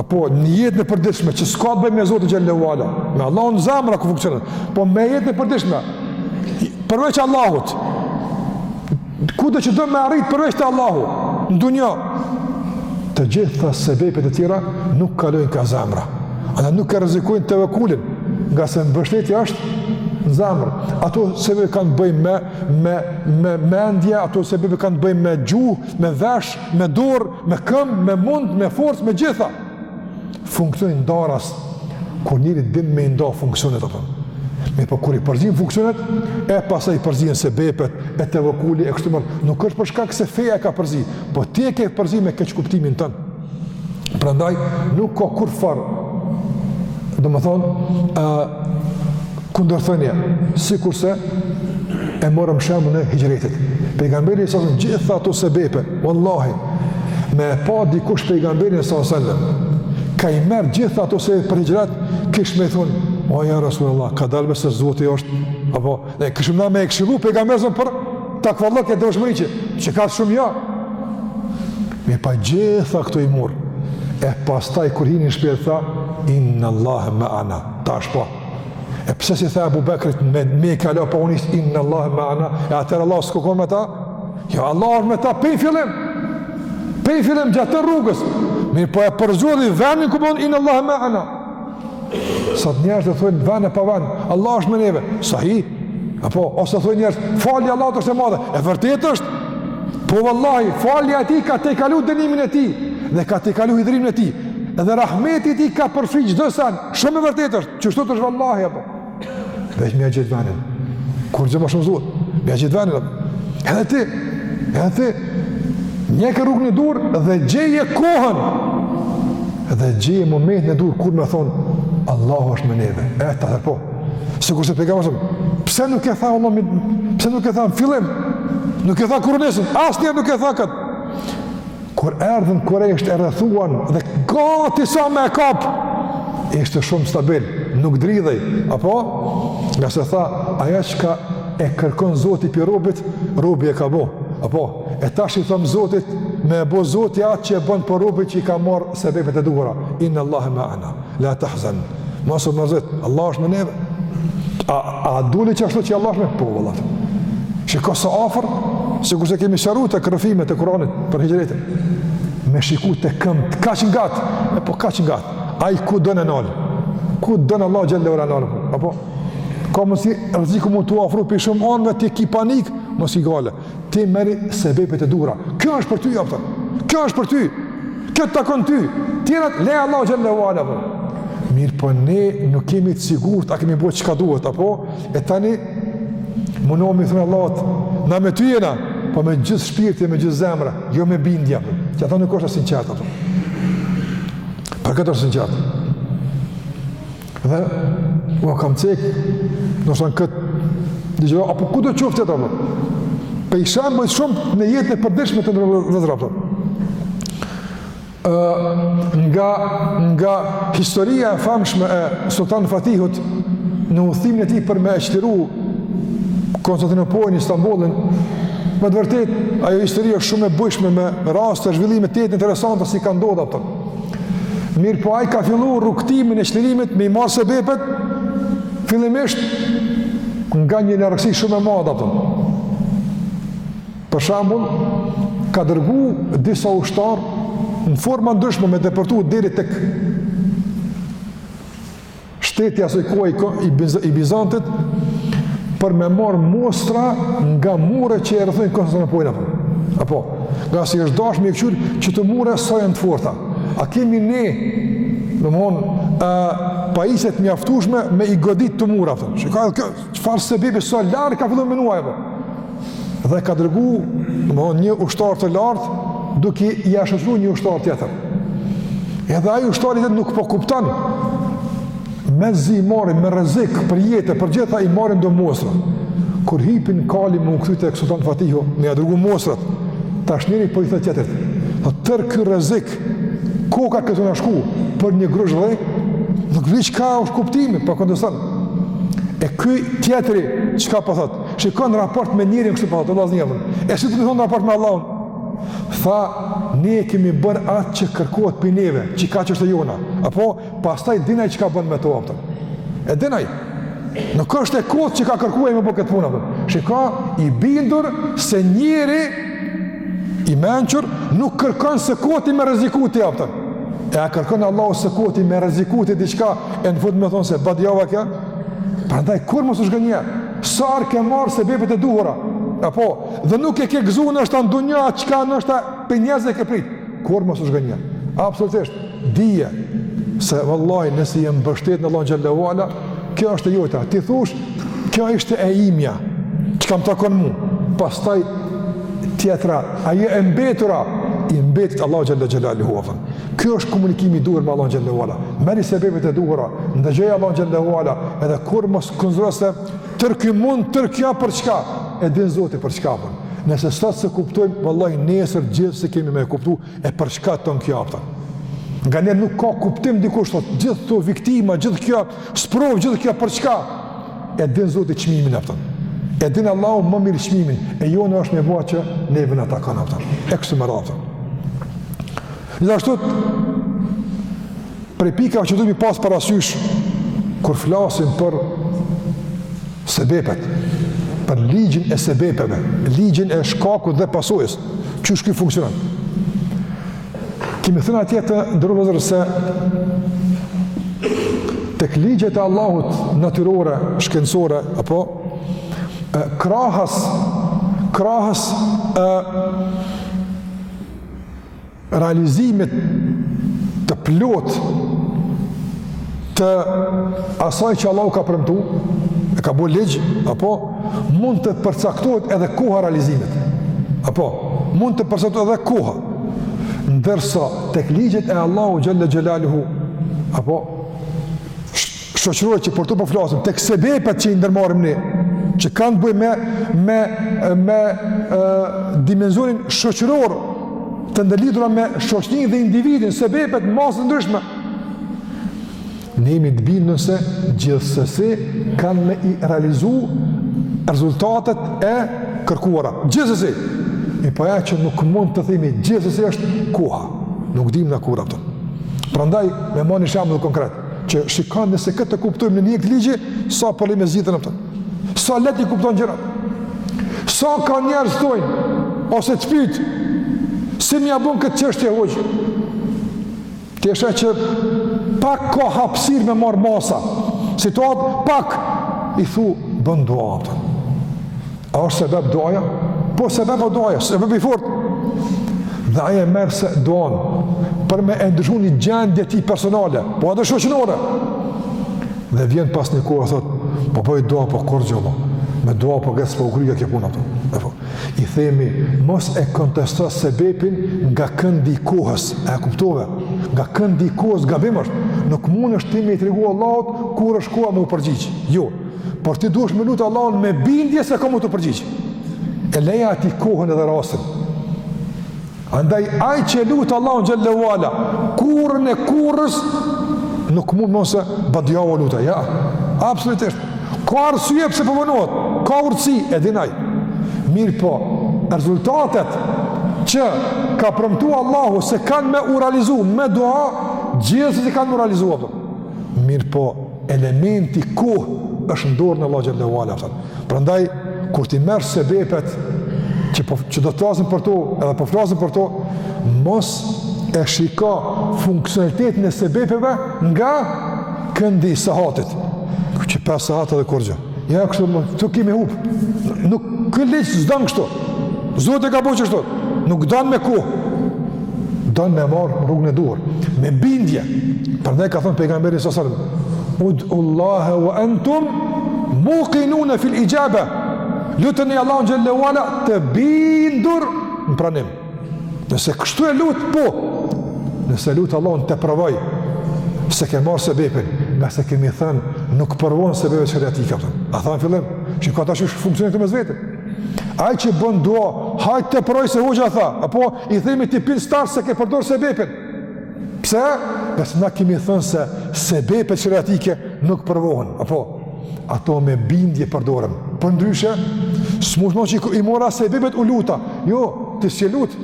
apo në jetën e përditshme që s'ka të bëjë me Zotin xhelle ve ala, me Allahun zemra ku funksionon, po me jetën e përditshme përveç Allahut Kudo që do me arrit përveç te Allahu, në dunja, të gjitha sebepet e tjera nuk kalojnë ka zemra. Ana nuk e rrezikojnë tevekkulin, ngase mbështetja është në zemër. Ato sebepe kanë të bëjnë me, me, me mendje, ato sebepe kanë të bëjnë me gjuhë, me vesh, me dorë, me këmbë, me mund, me forcë, me gjitha. funksionin ndaras kur njeri din me i nda funksionet apo. Mirëpo kur i përzin funksionet, e pastaj përzihen sebepet, e tevekuli, e kështu me radhë, nuk është për shkak se feja e ka përzi, po ti e ke përzi me keqkuptimin tënd. Prandaj, nuk ka kurrfarë, domethonë, kundërthënje, sikurse e morëm shembullin e hixhretit. Pejgamberi alejhi selam gjitha ato sebepe, vallahi, me e pa dikush Pejgamberin alejhi selam, ka i merr gjithë ato sebepe për hixhret, kish me thonë, o ja Rasulullah, kadale se zoti është, apo, ne kishim na me e këshilu pejgamberin për takvallëk e devotshmëri që, që ka shumë ja. Mirëpo gjitha këto i murr, e pastaj kur hini n'shpellë tha, inna Allahe meana, tash po, E pse s'i tha Abu Bekrit me, me kalo, pa u nis inna Allah meana, e atëherë Allah s'ka konë me ta? Jo, Allah është me ta pej fillim, pej fillim gjatë të rrugës, mirëpo e përzgjodhi venin ku bon inna Allah meana. Sot njerëzit thojnë ven e pa ven, Allah është me neve, sahi, apo, ose thojnë njerëz, falja e Allahut është e madhe, e vërtet është, po vallahi, falja e tij ka tejkalu dënimin e tij, dhe ka tejkalu hidhërimin e tij, edhe rahmeti i tij ka përfshi çdo sen, Shumë e vërtetë është, qashtu është vallahi apo. E me ia gjetë venin. Kur gjë më shumë zot, me ia gjetë venin apo. Edhe ti, edhe ti, ndjeke rrugën e duhur dhe gjeje kohën. Dhe gjeje momentin e duhur, kur me thonë, Allahu është me neve. E, tash po. Sikurse Pejgamberi alejhi selam, pse nuk e tha, Allah, pse nuk e tha në fillim? Nuk e tha kur u nisën, as nuk e tha këtë. Kur erdhën Kurejsht e rrethuan dhe gati sa me e kap. Ishte shumë stabil, nuk dridhej, apo nga se tha ajo çka e kërkon Zoti pej robit, robi e ka bë. Apo e tash i thon Zotit me e bë Zoti atë që e bën për robin që i ka marr sebepet e duhura. Inna Allahu ma'ana. La tahzan. Mos u mërzit, Allah është me neve. A, a duli qashtu që Allah është me? Po, vallahi. Shiko sa afër, sikurse kemi sqaru tek rrëfimet e Kuranit për hixhretin, me shiku te këmbët, kaq ngat, e po kaq ngat, ai ku don e nal, ku don Allahu xhel-le ua nal, apo, ka mundësi rreziku mu t'u afru pej shumë anëve ti ki panik, mësi gale, Ti merri sebepet e duhura. Kjo është për ty, apo. Kjo është për ty. Kjo të takon ty. Tjerat, leja Allahut xhel-le ue ala, apo. Mirëpo ne nuk jemi të sigurt, a kemi bërë çka duhet, apo? E tani, munohemi, thënë Allah, na me ty jena, po me gjithë shpirt e, me gjithë zemër, jo me bindje, apo. Qata nuk është e sinqertë, apo. Për këtë s'është e sinqertë. Dhe, ua kam cekë, ndoshta keni dëgju, apo kudo qoftë, apo. Prej shembujve shumë në jetën e përditshme të njerëzve, a kupton. Nga, nga historia e famshme e Sultan Fatihut në udhëtimin e tij për me e çliru Konstantinopojën, Stambollin, me të vërtetë, ajo histori është shumë e bujshme me raste, zhvillime tejet interesante si ka ndodhë, a kupton. Mirëpo ai ka fillu rrugëtimin e çlirimit me i marrë sebepet, fillimisht nga një largësi shumë e madhe apo. Për shembull, ka dërgu disa ushtarë në forma ndryshme me depërtu deri tek shteti asaj kohe i, i, i Bizantit, për me marrë mostra nga mure që e rrethojnë Konstantinopojën, apo? Apo, ngase është dashë me këqyrë që ato mure sa janë të forta. A kemi ne, domethënë, a, pajisje të mjaftushme me i godit ato mure, apo? Shiko edhe kjo, Çfarë sebebi sa larg ka fillu me menu ai. Dhe ka dërgu domethënë një ushtar të lartë duke ia shoqëru një ushtar tjetër. Edhe ai ushtari tjetër nuk po kupton, mezi i marrin, me rrezik për jetë, për gjitha i marrin do mostra. Kur hipin kali me u kthy tek Sultan Fatihu, me ja dërgu mostrat, tash njëri po i thotë tjetrit. Po tërë ky rrezik, koka këtu na shku për një grusht dhe, nuk di çka është kuptimi, po konteston. E ky tjetri, çka po thot? Shiko n'raport me njerin kështu po thot, Allah zë E si të të thonë raport me Allahun? Tha, ne kemi bërë atë që kërkohet prej neve, çka që është e jona. Apo, pastaj din ai çka bën me to, a kupton. E din ai, nuk është e kotë që ka kërku ai me bërë këtë punë. Shiko, i bindur se njeri i mençur nuk kërkon së koti me rreziku ti, a kupton. E a kërkon Allahu së koti me rreziku ti diçka e në fund me thonë se badjava kjo? Prandaj, kurrë mos u zhgënje. Sa herë ke marrë sebebet e duhura, apo, dhe nuk e ke gëzu ndoshta n'dunja atë çka ndoshta prej njerëzve e ke pritë? Kurrë mos u zhgënje. Absolutisht. Dije se vallahi nëse je mbështet në Allahun xhel-le ue ala, kjo është e jota. Ti thosh, kjo ishte e imja, çka më takon mua. Pastaj tjetra, ajo e mbetura i mbetet Allahut xhel-le xhelaluhu, a kupton. Ky është komunikimi i duhur me Allahun xhel-le ue ala. Merri sebepet e duhura, ndëgjo Allahun xhel-le ue ala, edhe kurrë mos kundërshto se tërë ky mund tërë kjo për çka? E din Zoti për çka bën. Nëse sot s'e kuptojmë, vallahi nesër gjithsesi kemi me e kuptu. E për çka ton kjo, a kupton? Nga ne nuk ka kuptim dikush thot, gjithë këto viktima, gjithë kjo sprovë, gjithë kjo për çka? E din Zoti çmimin, a kupton. E din Allahu më mirë çmimin, e jona është me bo atë që neve na takon, a kupton. E kështu me radhë. Gjithashtu prej pikave që duhet mi pas parasysh, kur flasim për sebepet, për ligjin e sebepeve, ligjin e shkakut dhe pasojës, qysh ky funksionon. Kemi thënë atje të nderuar vëllezër se tek ligjet e Allahut natyrore, shkencore, apo, e, krahas, krahas, e, realizimit të plotë të asaj që Allahu ka premtu, e ka bo ligj, apo mund të përcaktohet edhe koha realizimit, apo mund të përcaktohet edhe koha, ndërsa tek ligjet e Allahut xhel-le xhelaluhu, apo shoqërore që për to po flasim, tek sebepet që i ndërmarrim ne, që kanë të bëjnë me me me ë dimensionin shoqëror të ndërlidhura me shoqërinë dhe individin, sebepet, masat e ndryshme. Ne jemi të bindur se gjithsesi kanë me i realizu rezultatet e kërkuara. Gjithsesi. E vetmja që nuk mund të themi gjithsesi është koha. Nuk dimë na kur, kupton. Prandaj me marr një shembull konkret. që shikon nëse këtë kuptojmë ne njëkët ligj, sa probleme zgjidhen, kupton. Sa lehtë i kupton gjërat. Sa ka njerëz thojnë ose të pytin si me ia bo këtë çështje hoxhë. Ti e shoh që pak ka hapësirë me marrë masa. Situatë pak i thu bën duatë. A është sebep duaja? Po sebep o duaja, sebep i fortë. Dhe ai e merr se duanë, për me e ndryshu një gjendje të tij personale, po edhe shoqënore. Dhe vjen pas një kohe thotë, po boj dua, po kurgjo, po. Me dua, po s'po u kryka kjo puna, po. po. I themi, mos e kontesto sebepin nga këndi kohës, e kuptove, nga këndi kohës gabim është, nuk mundesh ti me i tregu Allahut, kur është koha me u përgjigj, jo. Por ti duhesh me lutë Allahun me bindje se ka me t'u përgjigj. E leja atij kohën edhe rastin. Andaj, ai që e lut Allahun xhel-le ue ala, kurrën e kurrës, nuk mund me thonë se badihava luta. Ja, absolutisht. Ka arsye pse po vonohet, po ka urtësi, e din ai. Mirëpo, rezultatet që ka premtu Allahu se kanë me u realizu me dua, gjithsesi kanë me u realizu. Mirëpo, elementi kohë është në dorën e Allahut xhel-le ue ala. Prandaj kur ti i merr sebepet që po që do të flasim për to, edhe po flasim për to, mos e shiko funksionalitetin e sebepeve nga këndi i sahatit. Që pesë sahat edhe kurgjo. Ja kështu më, këtu kemi hup. Nuk, ky ligj s'don kështu. Zoti e ka bo kështu. Nuk don me ku. Don me marr rrugën e duhur, me bindje. Prandaj ka thënë pejgamberi sallallahu alaihi wasallam, "Ud'u Allaha wa antum muqinuna bil-ijaba." Luteni Allahun xhelle ve ala të bindur në pranim. Nëse kështu e lut, po, nëse lut Allahun, ta provoj, s'e ke marrë sebepin, nga se kemi thënë, nuk provohen sebepet sheriatike, apo. E thamë n'fillim, që ka takim funksioni i tyre mes vetin. Ai që bon dua, hajt ta provoj se hoxha tha, apo i themi ti pikësëpari s'e ke përdor sebepin. Pse? Ngase na kemi thënë se sebepet sheriatike nuk provohen, apo. ato me bindje përdoren. Përndryshe, s'mush mo që i mora sebepet u luta. Jo, ti s'je lut,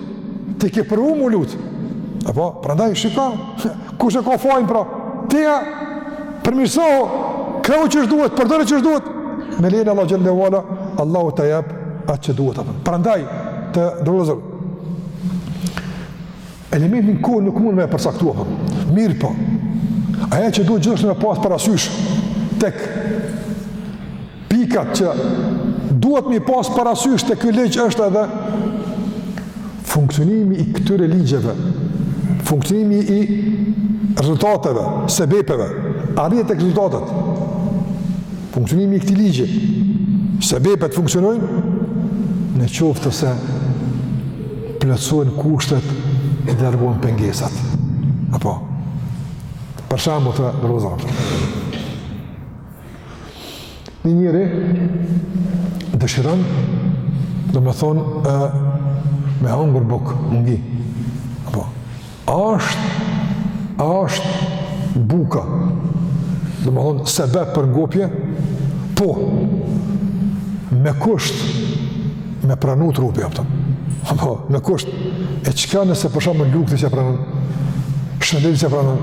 ti ke provu mu lut. Apo, prandaj, shiko, kush e ka fajin, pra, te ai, përmirësohu, kryje qysh duhet, përdore qysh duhet. Me lejen e Allahut xhelle ve ala, Allahu ta jep atë që duhet. Prandaj, të nderuar vëllezër. Elementin kohë nuk mund me e përcaktu, apo. Mirëpo, ajo që duhet gjithashtu me pas parasysh, tek pikat që duhet me pas parasysh tek ky ligj është edhe funksionimi i këtyre ligjeve, funksionimi i rezultateve, sebepeve, arritja tek rezultatet, funksionimi i këtij ligji, sebepet funksionojnë, në qoftë se plotësohen kushtet e largohen pengesat. Apo, për shembull të nderuar. Një njeri dëshiran, domethonë, me hongër bukë, m'u ngi. Apo, A është, a është buka, domethonë, sebep për ngopje, po, me kusht, me pranu trupi, apo. Apo, me kusht, e çka nëse për shembull lukthi s'ja pranon, shëndeti s'ja pranon,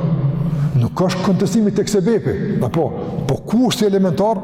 nuk është kontestimi tek sebepi, apo, po kushti elementar,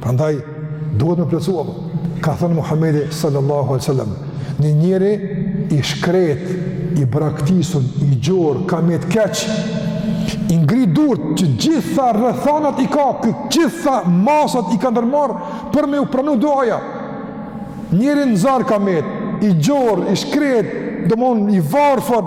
Prandaj duhet m'u plotësu, a. Ka thënë Muhamedi sallallahu alaihi wasallam, një njeri i shkretë, i braktisun, i gjorë, ka met keq, i ngri durt që gjitha rrethanat i ka, që gjitha masat i ka ndërmarr për me u pranu duaja. Njeri n'zor ka met, i gjorë, i shkretë, domon, i varfër,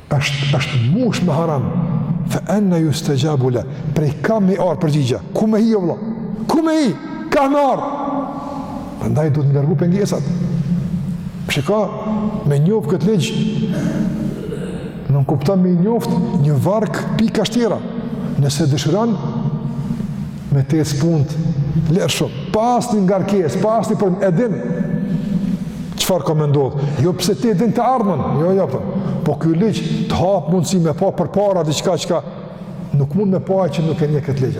Është është mush me haram. Fa anna yustajabu lah. Prej ka me ardh përgjigja. Ku me hi o vëlla? Ku me hi? Ka me ardh. Prandaj duhet me largu pengesat. Shiko, me njoft këtë ligj nënkupton me i njoft një varg pikash tjera. Nëse dëshiron Me t'ecë punët, lirshëm, pa asnjë ngarkesë, pa asnjë përmë, e din çfarë ka me ndodhë? Jo, pse ti e din të ardhmen? Jo, jo, a kupton. Po. po ky ligj të hap mundësi me pa përpara diçka, çka nuk mund me pa ai që nuk e njeh këtë ligj.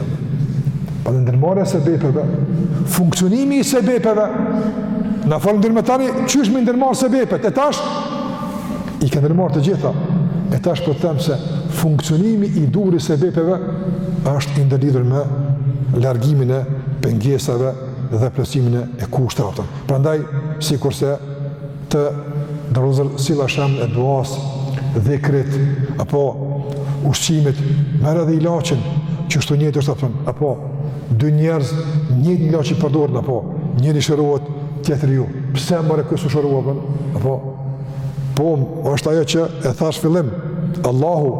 Pra ndërmarrja e sebepeve, funksionimi i sebepeve, na folëm deri më tani, qysh me i ndërmarrë sebepet, e tash, I ke ndërmarrë të gjitha, e tash po të them se funksionimi i duhur i sebepeve është i ndërlidhur me largimin e pengesave dhe plotësimin e kushteve, a kupton. Prandaj, sikurse të dërëzër sila shem e duasë dhe krejt, apo ushqimit, merre dhe ilaçin, që ashtu njëjtë është, a kupton, apo dy njerëz, njëjtë një ilaç e përdorin, apo njëri shërohet, tjetri jo, pse more ky s'u shërua, apo Po, është ajo që e thashë fillim, Allahu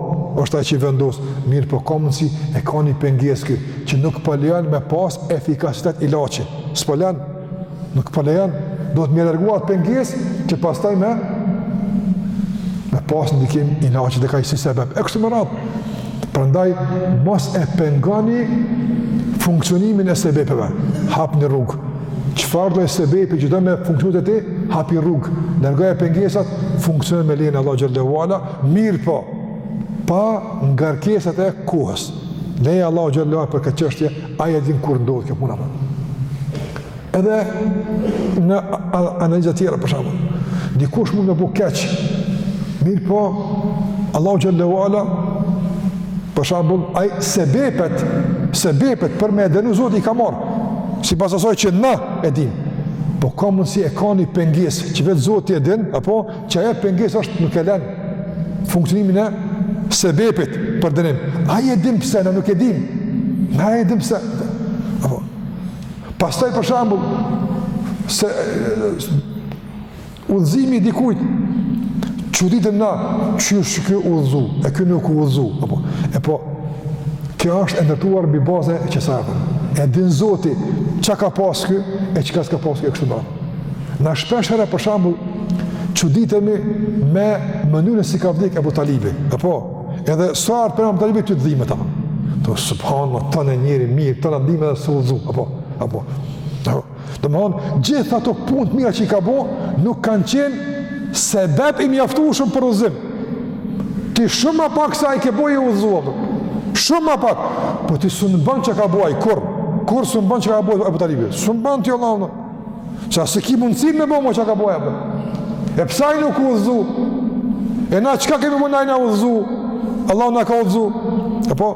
është ai që i vendos, mirëpo ka mundësi e ka një pengesë ky, që nuk po len me pas efikasitet ilaçi, s'po len, po nuk po len, duhet me u largu ajo pengesë, që pastaj me, me pas ndikim ilaçi tek ai si sebep, e kështu me radhë, prandaj, mos e pengoni funksionimin e sebepeve, hapni rrugë, Çfarëdo sebepi që do me funksionu te ti, hapi rrugë, largoja pengesat, funksionon me lejen e Allahut Xhele ue ala, mirëpo, pa ngarkesat e kohës. Leja Allahut Xhele ue ala për këtë çështje, ai e din kur ndodh kjo punë. Edhe në analiza tjera për shembull, dikush mund me bo keq, mirëpo, Allahu Xhele ue ala, për shembull, ai sebepet, sebepet për me e dënu Zoti i ka marrë, sipas asaj që na e dimë. Po ka mundësi e ka një pengesë, që vetë Zoti e din, apo që ajo pengesë është nuk e len funksionimin e sebepit për dënim. Ai e din pse, na nuk e dimë. Na, ai e din pse. Apo. Pastaj për shembull, se Udhëzimi i dikujt çuditemi na qysh ky u udhëzu, e ky nuk u udhëzu, apo e po kjo është e ndërtuar mbi bazë e qesartë. E din Zoti çka ka pas ky e çka s'ka pas ky e kështu me radhë. Na shpeshherë për shembull çuditemi me mënyrën si ka vdekë Abu Talibi, apo edhe sa herë për Abu Talibin ty t'dhimet. Po subhanallahu tanë ai njeri i mirë, të dhimet dhe s'u udhëzu, apo apo. Domethënë, gjithë ato punë të mira që i ka bo, nuk kanë qenë sebep i mjaftueshëm për udhëzim. Ti shumë ma pak se ai ke bo e je udhëzu, apo. Shumë ma pak. Po ti s'mun ban çka ka bo ai, kurrë. Kurrë s'mun ban çka ka bo Ebu Talibi. S'mun ban t'jo lavnë. As s'ki mundësi me bo ma çka ka bo ai, apo. E pse ai nuk u udhëzu? E na çka kemi bo, Ai na udhëzu? Allahu na ka udhëzu, apo,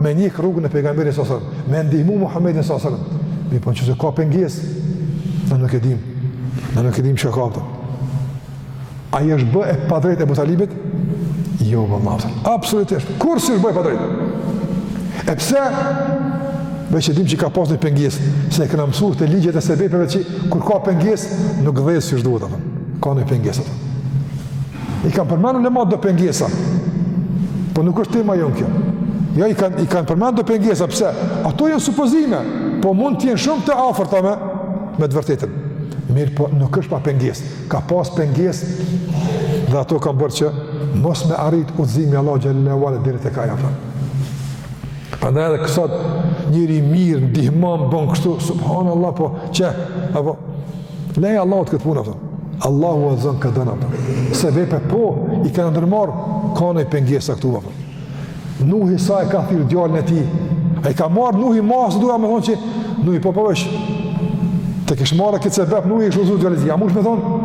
me ndjek rrugën e pejgamberit s.a.s. me ndihmu Muhamedin s.a.s. mirëpo nëse ka pengesë na nuk e dim na nuk e dim çka ka a i është bë e padrejtë Ebu Talibit jo more absolutisht kurrë s'i është bë e padrejtë e pse veç e dim që ka pas një pengesë se e kena mësu te ligjet e sebepeve që kur ka pengesë nuk dhez siç duhet ka një pengesë atë I kanë përmendur ulematë do pengesa, po nuk është tema jonë kjo. Jo, i kanë, i kanë përmendur do pengesa, pse? Ato janë supozime, po mund t'jenë shumë të aferta me, me të vërtetën. Mirëpo nuk është pa pengesë. Ka pas pengesë dhe ato kanë bërë që mos me arrit udhëzimi Allahut Xhel-le ve ala deri te ai, a kupton. Prandaj edhe ky sot njeri i mirë, ndihmon, bon kështu, subhanallah, po qe, apo, Leja Allahut këtë punë a kupton. Allahu udhëzon kë të don a kupton. Sebepe po, i kena ndërmarrë, ka nji pengesë këtu a kupton. Nuhi sa e ka thirr djalin e tij, a i ka marrë Nuhi masat e duhura me thonë që Nuhi po përvesh. Po të kish marrë këtë sebep Nuhi ish udhëzu djali i tij. A mund me thonë?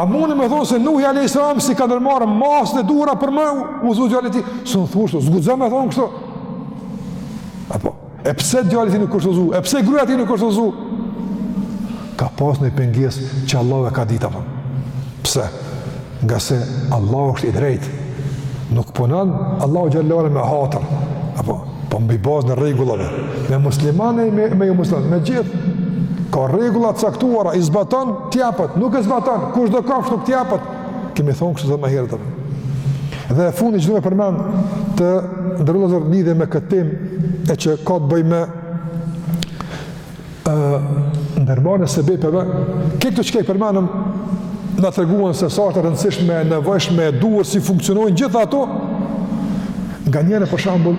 A mund me thonë se Nuhi a.s. s'i ka ndërmarrë masat e duhura për me udhëzu djalin e tij? Së në thushtë, s'guxojmë me thonë kështu. Apo? E pse djali i tij nuk është udhëzu? E pse gruaja e tij nuk është udhëzu? Ka pas një pengesë që Allahu e ka dit apo. Pse? Ngase Allahu është i drejtë. Nuk punon Allahu Xhel-le ve ala me hatër. Apo, po mbi bazën e rregullave. Me muslimanë e me, me jomuslimanë. Me gjithë. Ka rregulla t'caktuara, i zbaton, t'jepet. Nuk i zbaton, kushdo kofsh nuk t'jepet. Kemi thonë kështu edhe më herët apo. Dhe e fundi që do të përmend të nderuar lidhur me këtë temë e që ka të bëjë me ë ndërmarrjen e sebepeve, këto që i përmendëm na treguan se sa është e rëndësishme, e nevojshme, e duhur si funksionojnë gjithë ato nga njëra për shembull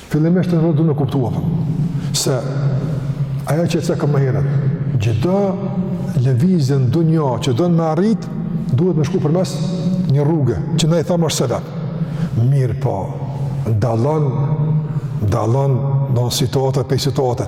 Fillimisht edhe duhet me kuptu se ajo që e cekëm më herët, çdo lëvizje në dunja që don me arrit, duhet me shku përmes një rruge, që na i thamë është sebep. Mirëpo, dallon, dallon situate pej situate.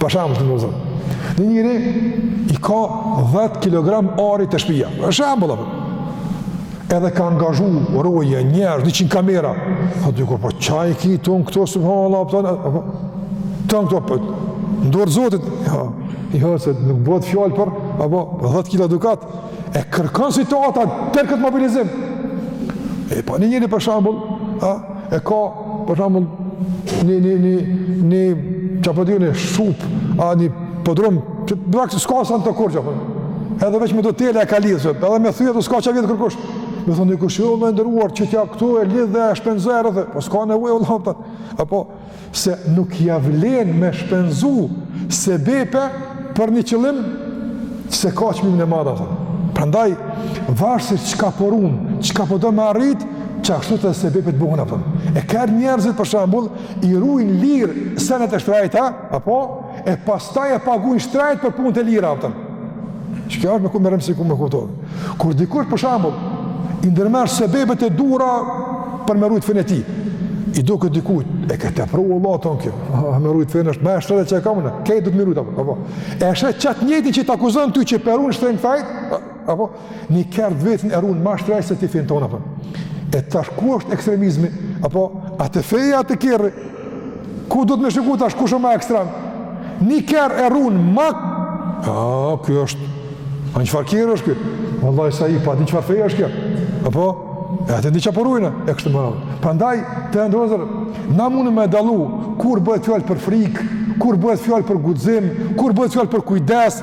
Për shembull, ta zëmë. Një njeri i ka 10 kg ari te shpija. Për shembull, edhe ka angazhu roje njerëz, 200 kamera. Po ti kur po çaj ki tan këto subhanallah po apo tan këto po. N'dorë Zotit. Jo, jo se nuk bëhet fjalë për apo 10 kg dukat. e kërkon situata për këtë mobilizim. E po një njëri për shembull, a, e ka për shambull një, një, një, një, që për dhjone, shupë, a një podrum, që të brak se s'ka sen në të kurgja. Edhe veç me do tela e ka lidhë, që, edhe me thye, s'ka çka vjedh kërkush. Me thonë, dikush jo me ndërru që tja këtu e lidhë dhe e shpenzë e rëthë, po s'ka nevojë, Allah, apo, se nuk ja vlen me shpenzu sebepe për një qëllim se ka çmimin e madh apo. Prandaj varësisht çka po run, çka po do me arritë, qashtu edhe sebepet bëhen apo. E ka njerëz për shembull i rujnë lirë senet e shtrajta, apo e pastaj e paguajnë shtrejt për punët e lira apo. Kjo është me thënë sikur me kuptu. Kur dikush për shembull i ndërmerr sebepet e duhura për me rujt fenë e tij. I duket dikujt e ke tepru, vallahi thotë kjo, me rujt fenë është më e shtrejta që e kam unë, këtë do ta rujt, apo, apo. E sheh qatë njëjtin që të akuzon ty që po e run shtrejt fenë, apo, Një kerr të vetin e run ma shtrejt se ti fenë tane, apo. E tash ku është ekstremizmi? Apo, a te feja, a te kerri? Ku duhet me shiku tash, kush është ma ekstrem? Një kerr e run ma... A, ky është... A e di çfarë kerri është ky? Vallahi, sa i pa, din çfarë feje është kjo? Apo, e a e din çka po rujna, e kështu me radhë. Prandaj, të nderuar, na mundna me dallu, kur bëhet fjallë për frikë, kur bëhet fjalë për guxim, kur bëhet fjalë për kujdes,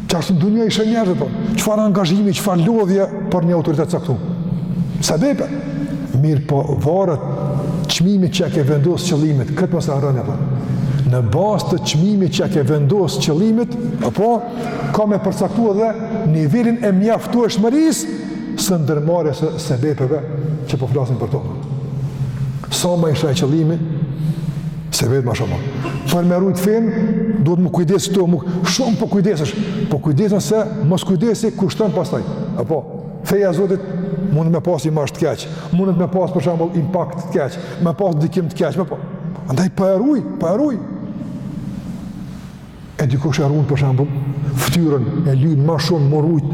Qashtu në dunja i sheh njerëzit, po, çfarë angazhimi, çfarë lodhje për një autoritet caktu. Sebepe, mirëpo varet çmimi që ke vendosë qëllimit, këtë mos e harroni, apo. Në bazë të çmimit që ke vendosë qëllimit, apo, ka me përcaktu edhe nivelin e mjaftueshmërisë, së ndërmarrjes së sebepeve që po flasim për to. Sa ma isha e qëllimi, Sebepet ma shumë. Për me rujtë fenë, duhet m'u kujdesë, thotë shumë po kujdesesh. Po kujdesem se moskujdesi kushton pastaj. Apo, feja e Zotit, mund me pas imazh të keq, mund me pas për shembull impakt të keqë, me pas ndikim të keq, apo. Andaj, po e ruj, po e ruj. E dikush e run për shembull fytyrën e lyn më shumë me e rujt,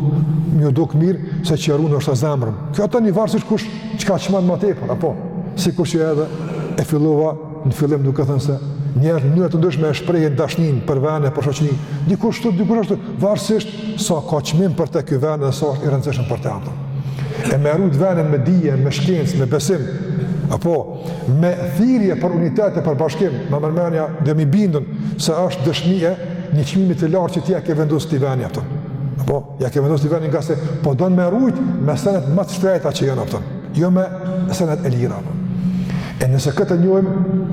me ju duk mirë se që e run shpirtin a zemrën. Kjo tani varësisht kush çka çmon më tepër, apo sikur që edhe e fillova në fillim duke thënë se njerëzit në mënyrë të ndryshme e shprehin dashnin për vend e për shoqëri. Dikush kështu dikush ashtu, varësisht sa ka çmim për të ky vend dhe sa është i rëndësishëm për të apo. E me e rujt vendin me dije, me shkencë, me besim, apo me thirrje për unitet e për bashkim, ma merr mendja do m'i bindën se është dëshmi e një çmimi të lartë që ti ja ke vendosë ti veti, a kupton. Apo, ja ke vendosë ti veti ngase po don me rujt me senet më të shtrejta që janë, a kupton, jo me senet e lira. A kupton. E nëse këtë njohim,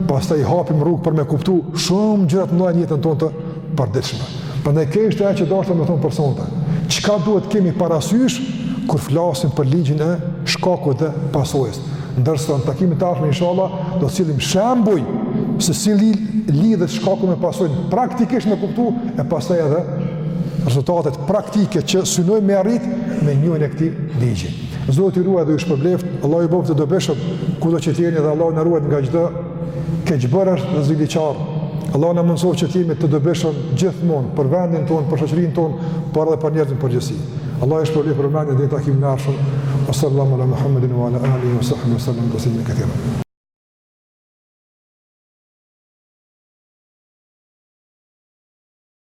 pastaj i hapim rrugë për me kuptu shumë gjërat në jetën tonë të përditshme. Pra kjo ishte ajo që deshta me thonë për sonte, çka duhet kemi parasysh kur flasim për ligjin e shkakut dhe pasojës. Ndërsa në takimin e ardhshëm inshallah do të sjellim shembuj se si lidhet shkaku me pasojën praktikisht me kuptu e pastaj edhe rezultatet praktike që synojmë me arrit me njohjen e këtij ligji. Zoti ju ruajt dhe ju shpërbleft, Allahu ju bëftë të dobishëm, kudo që t'jeni dhe Allahu na ruajt nga çdo Keqbërës dhe ziliqarë, Allahu na mundësoft që t'jemi të dobishëm gjithmonë për vendin tonë, për shoqërinë tonë, por edhe për njerëzimin në përgjithësi. Allahu ju shpërbleft për vëmendjen, deri në takimin e ardhshëm. Wa sallallahu ala Muhammedin wa ala alihi wa sahbihi wa sallam tasliman kethira